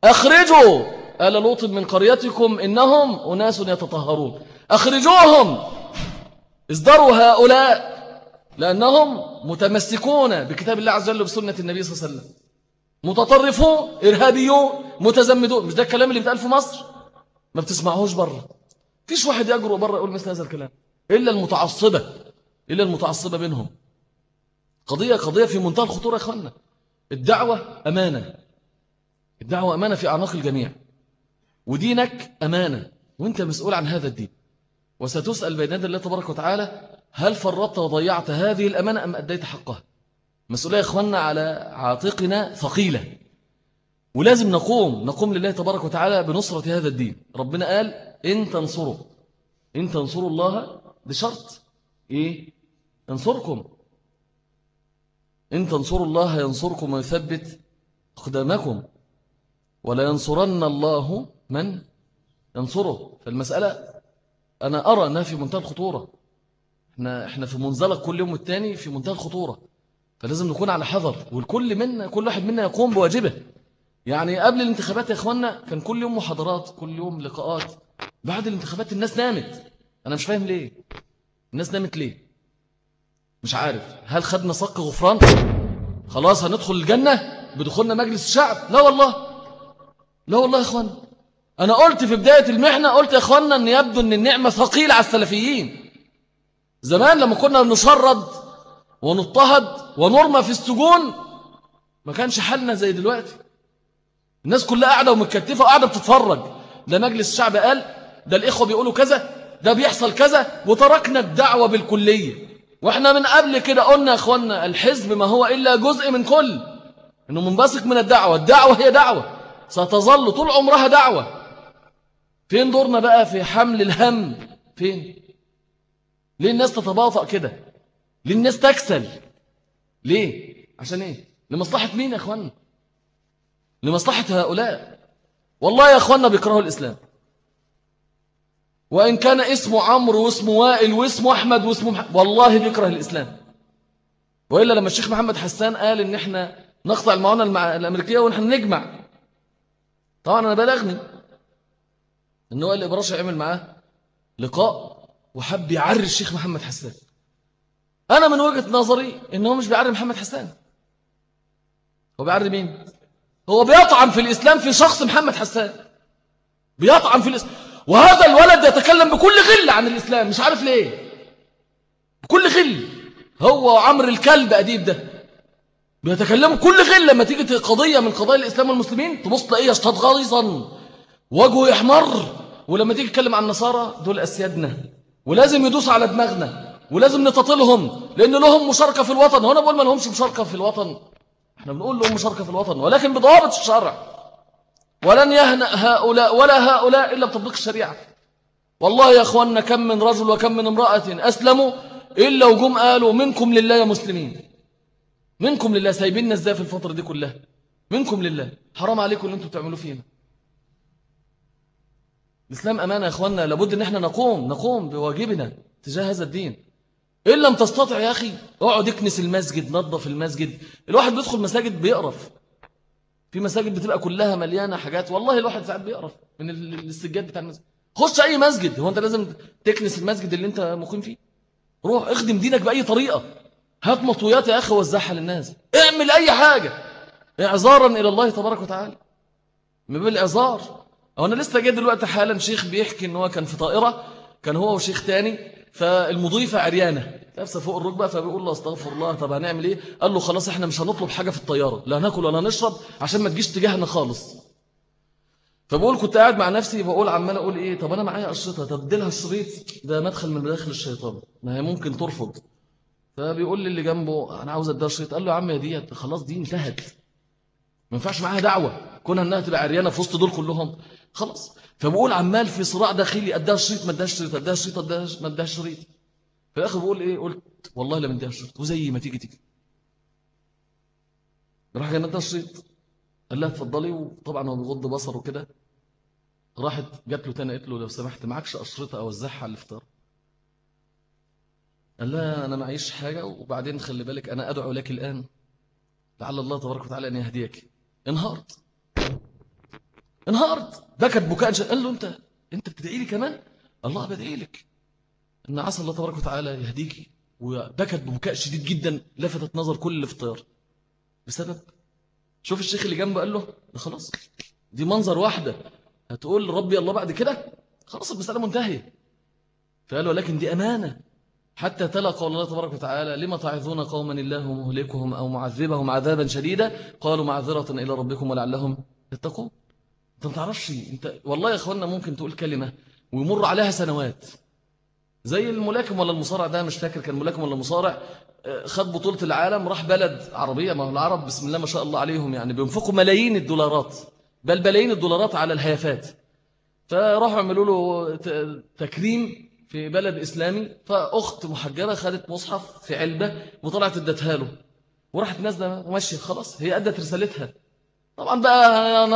أخرجوا آل لوط من قريتكم إنهم أناس يتطهرون. أخرجوهم. اصدروا هؤلاء لأنهم متمسكون بكتاب الله عز وجل وبسنة النبي صلى الله عليه وسلم. متطرفون إرهابيون متزمدون. مش ده الكلام اللي بيتقال في مصر؟ ما بتسمعوش بره فيش واحد يجرؤ بره يقول مثل هذا الكلام. إلا المتعصبة. إلا المتعصبة منهم. قضية قضية في منتهى الخطورة يا أخوانا الدعوة أمانة. الدعوة أمانة في أعناق الجميع. ودينك أمانة. وأنت مسؤول عن هذا الدين. وستسأل بين يدي الله تبارك وتعالى هل فرطت وضيعت هذه الأمانة أم أديت حقها؟ مسؤولية يا إخواننا على عاتقنا ثقيلة. ولازم نقوم نقوم لله تبارك وتعالى بنصرة هذا الدين. ربنا قال إن تنصروا. إن تنصروا الله بشرط إيه؟ ينصركم. إن تنصروا الله ينصركم ويثبت أقدامكم. ولا ينصرن الله من ينصره. فالمسألة أنا أرى أنها في منتهى الخطورة. إحنا, إحنا في منزلق كل يوم والتاني في منتهى الخطورة. فلازم نكون على حذر. والكل منا كل واحد منا يقوم بواجبه. يعني قبل الانتخابات يا إخوانا كان كل يوم محاضرات كل يوم لقاءات. بعد الانتخابات الناس نامت. أنا مش فاهم ليه. الناس نامت ليه؟ مش عارف. هل خدنا صك غفران؟ خلاص هندخل الجنة؟ بدخولنا مجلس الشعب؟ لا والله. لا والله يا إخوانا أنا قلت في بداية المحنة قلت يا إخوانا أن يبدو أن النعمة ثقيلة على السلفيين. زمان لما كنا نشرد ونضطهد ونرمى في السجون ما كانش حالنا زي دلوقتي. الناس كلها قاعدة ومتكتفة وقاعدة بتتفرج. ده مجلس الشعب قال ده الإخوة بيقولوا كذا ده بيحصل كذا وتركنا الدعوة بالكلية. وإحنا من قبل كده قلنا يا اخوانا الحزب ما هو إلا جزء من كل إنه منبثق من الدعوة الدعوة هي دعوة ستظل طول عمرها دعوة. فين دورنا بقى في حمل الهم؟ فين؟ ليه الناس تتباطأ كده؟ ليه الناس تكسل؟ ليه؟ عشان إيه؟ لمصلحة مين يا اخوانا؟ لمصلحة هؤلاء. والله يا اخوانا بيكرهوا الإسلام. وإن كان اسمه عمرو واسمه وائل واسمه أحمد واسمه محمد والله بيكره الإسلام. وإلا لما الشيخ محمد حسان قال إن إحنا نقطع المعونة الأمريكية ونحن نجمع. طبعا أنا بلغني إنه قال الإبراشي يعمل معاه لقاء وحب يعري الشيخ محمد حسان. أنا من وجهة نظري إنه مش بيعري محمد حسان. هو بيعري مين؟ هو بيطعن في الإسلام في شخص محمد حسان. بيطعن في الإسلام وهذا الولد يتكلم بكل غل عن الإسلام مش عارف ليه. بكل غل. هو وعمر الكلب أديب ده. بيتكلموا كل غل لما تيجي قضية من قضايا الإسلام والمسلمين تبص تلاقيه يشتد غليظا. وجهه يحمر. ولما تيجي تتكلم عن النصارى دول أسيادنا. ولازم يدوس على دماغنا. ولازم نتطلهم. لأن لهم مشاركة في الوطن. هنا بقول ما لهمش مشاركة في الوطن. إحنا بنقول لهم مشاركة في الوطن. ولكن بضوابط الشرع. ولن يهنأ هؤلاء ولا هؤلاء إلا بتطبيق الشريعة. والله يا أخوانا كم من رجل وكم من امرأة أسلموا إلا وجم قالوا منكم لله يا مسلمين. منكم لله سايبيننا إزاي في الفترة دي كلها؟ منكم لله. حرام عليكم اللي أنتم بتعملوه فينا. الإسلام أمانة يا أخوانا لابد أن إحنا نقوم نقوم بواجبنا تجاه هذا الدين. إن لم تستطع يا أخي أقعد اكنس المسجد نظف المسجد. الواحد بيدخل مساجد بيقرف. في مساجد بتبقى كلها مليانة حاجات. والله الواحد ساعات بيقرف من السجاد بتاع المسجد. خش أي مسجد. هو أنت لازم تكنس المسجد اللي أنت مقيم فيه. روح اخدم دينك بأي طريقة. هات مطويات يا أخي وزعها للناس. اعمل أي حاجة. إعذارا إلى الله تبارك وتعالى. من بالإعذار أو أنا لسه جاي دلوقتي حالا شيخ بيحكي إن هو كان في طائرة. كان هو وشيخ تاني. فالمضيفة عريانة. لابسة فوق الركبة فبيقول له أستغفر الله طب هنعمل إيه؟ قال له خلاص إحنا مش هنطلب حاجة في الطيارة لا ناكل ولا نشرب عشان ما تجيش تجاهنا خالص. فبقول كنت قاعد مع نفسي بقول عمال أقول إيه؟ طب أنا معايا قشطة طب اديلها الشريط ده مدخل من مداخل الشيطان ما هي ممكن ترفض. فبيقول لي اللي جنبه أنا عاوز أديها الشريط. قال له يا عم يا دي خلاص دي انتهت. ما ينفعش معاها دعوة. كونها إنها تبقى عريانة في وسط دول كلهم. خلاص. فبقول عمال في صراع داخلي اديها الشريط ما اديهاش الشريط اديها الشريط ما اديهاش الشريط في الآخر بقول إيه قلت والله لما نديها الشريط وزي ما تيجي تيجي. راح جاي نديها الشريط قال لها اتفضلي وطبعا هو بيغض بصره وكده راحت جات له تاني قالت له لو سمحت معكش أشرطة أوزعها على الإفطار. قال لها أنا معيش حاجة وبعدين خلي بالك أنا أدعو لك الآن. لعل الله تبارك وتعالى أن يهديك. انهارت. انهارت. بكت بكاء قال له أنت أنت بتدعي لي كمان؟ الله بدعي لك. أن عسى الله تبارك وتعالى يهديك. وبكت ببكاء شديد جدا لفتت نظر كل الطيارة بسبب شوف الشيخ اللي جنبه قال له ده خلاص دي منظر واحدة. هتقول ربي الله بعد كده؟ خلاص المسألة منتهية. فقال ولكن دي أمانة. حتى تلا قول الله تبارك وتعالى لما تعظون قوما الله مهلكهم أو معذبهم عذابا شديدا؟ قالوا معذرة إلى ربكم ولعلهم يتقون. انت ما تعرفش انت والله يا اخوانا ممكن تقول كلمة ويمر عليها سنوات. زي الملاكم ولا المصارع ده مش فاكر كان ملاكم ولا مصارع آه، خد بطولة العالم راح بلد عربية ما هو العرب بسم الله ما شاء الله عليهم يعني بينفقوا ملايين الدولارات بل بلايين الدولارات على الهيافات. فراحوا عملوا له تكريم في بلد إسلامي فأخت محجبة خدت مصحف في علبة وطلعت ادتها له. وراحت نازلة وماشيه خلاص هي أدت رسالتها. طبعا بقى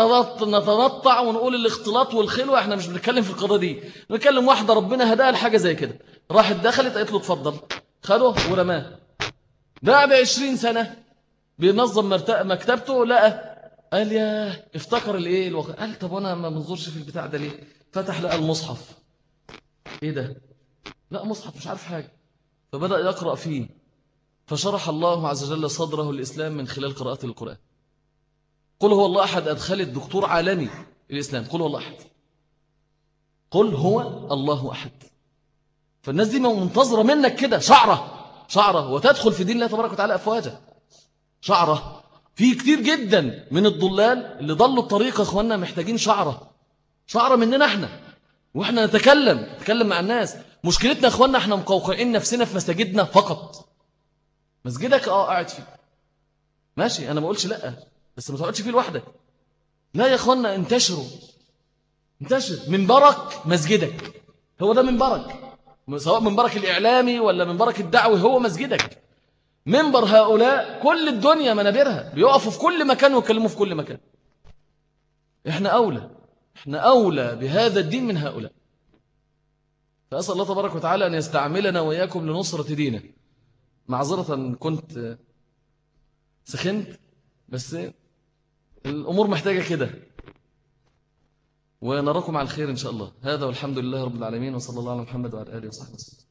نتنطع ونقول الاختلاط والخلوة إحنا مش بنتكلم في القضية دي. بنتكلم واحدة ربنا هداها لحاجة زي كده. راحت دخلت قالت له اتفضل. خده ورماه بعد عشرين سنة بينظم مكتبته لقى قال يا افتكر الايه الوقت قال طب وأنا ما منظرش في البتاع ده ليه؟ فتح لقى المصحف. إيه ده؟ لا مصحف مش عارف حاجة. فبدأ يقرأ فيه. فشرح الله عز وجل صدره الإسلام من خلال قراءة القرآن. قل هو الله أحد أدخلت دكتور عالمي الإسلام. قل هو الله أحد. قل هو الله أحد. فالناس دي منتظرة منك كده شعرة. شعرة. وتدخل في دين الله تبارك وتعالى أفواجا. شعرة. في كتير جدا من الضلال اللي ضلوا الطريق أخواننا محتاجين شعرة. شعرة مننا إحنا. وإحنا نتكلم نتكلم مع الناس. مشكلتنا أخواننا إحنا مقوقعين نفسنا في مساجدنا فقط. مسجدك آه قاعد فيه. ماشي أنا ما بقولش لأ. بس ما تقعدش فيه لوحدك. لا يا إخوانا انتشروا. انتشر. من برك مسجدك. هو ده من برك سواء من برك الإعلامي ولا من برك الدعوي هو مسجدك. منبر هؤلاء كل الدنيا منابرها. بيقفوا في كل مكان ويكلموا في كل مكان. إحنا أولى. إحنا أولى بهذا الدين من هؤلاء. فأسأل الله تبارك وتعالى أن يستعملنا وإياكم لنصرة دينه. معذرة كنت سخنت بس الأمور محتاجة كده. ونراكم على الخير إن شاء الله. هذا والحمد لله رب العالمين وصلى الله على محمد وعلى آله وصحبه وسلم.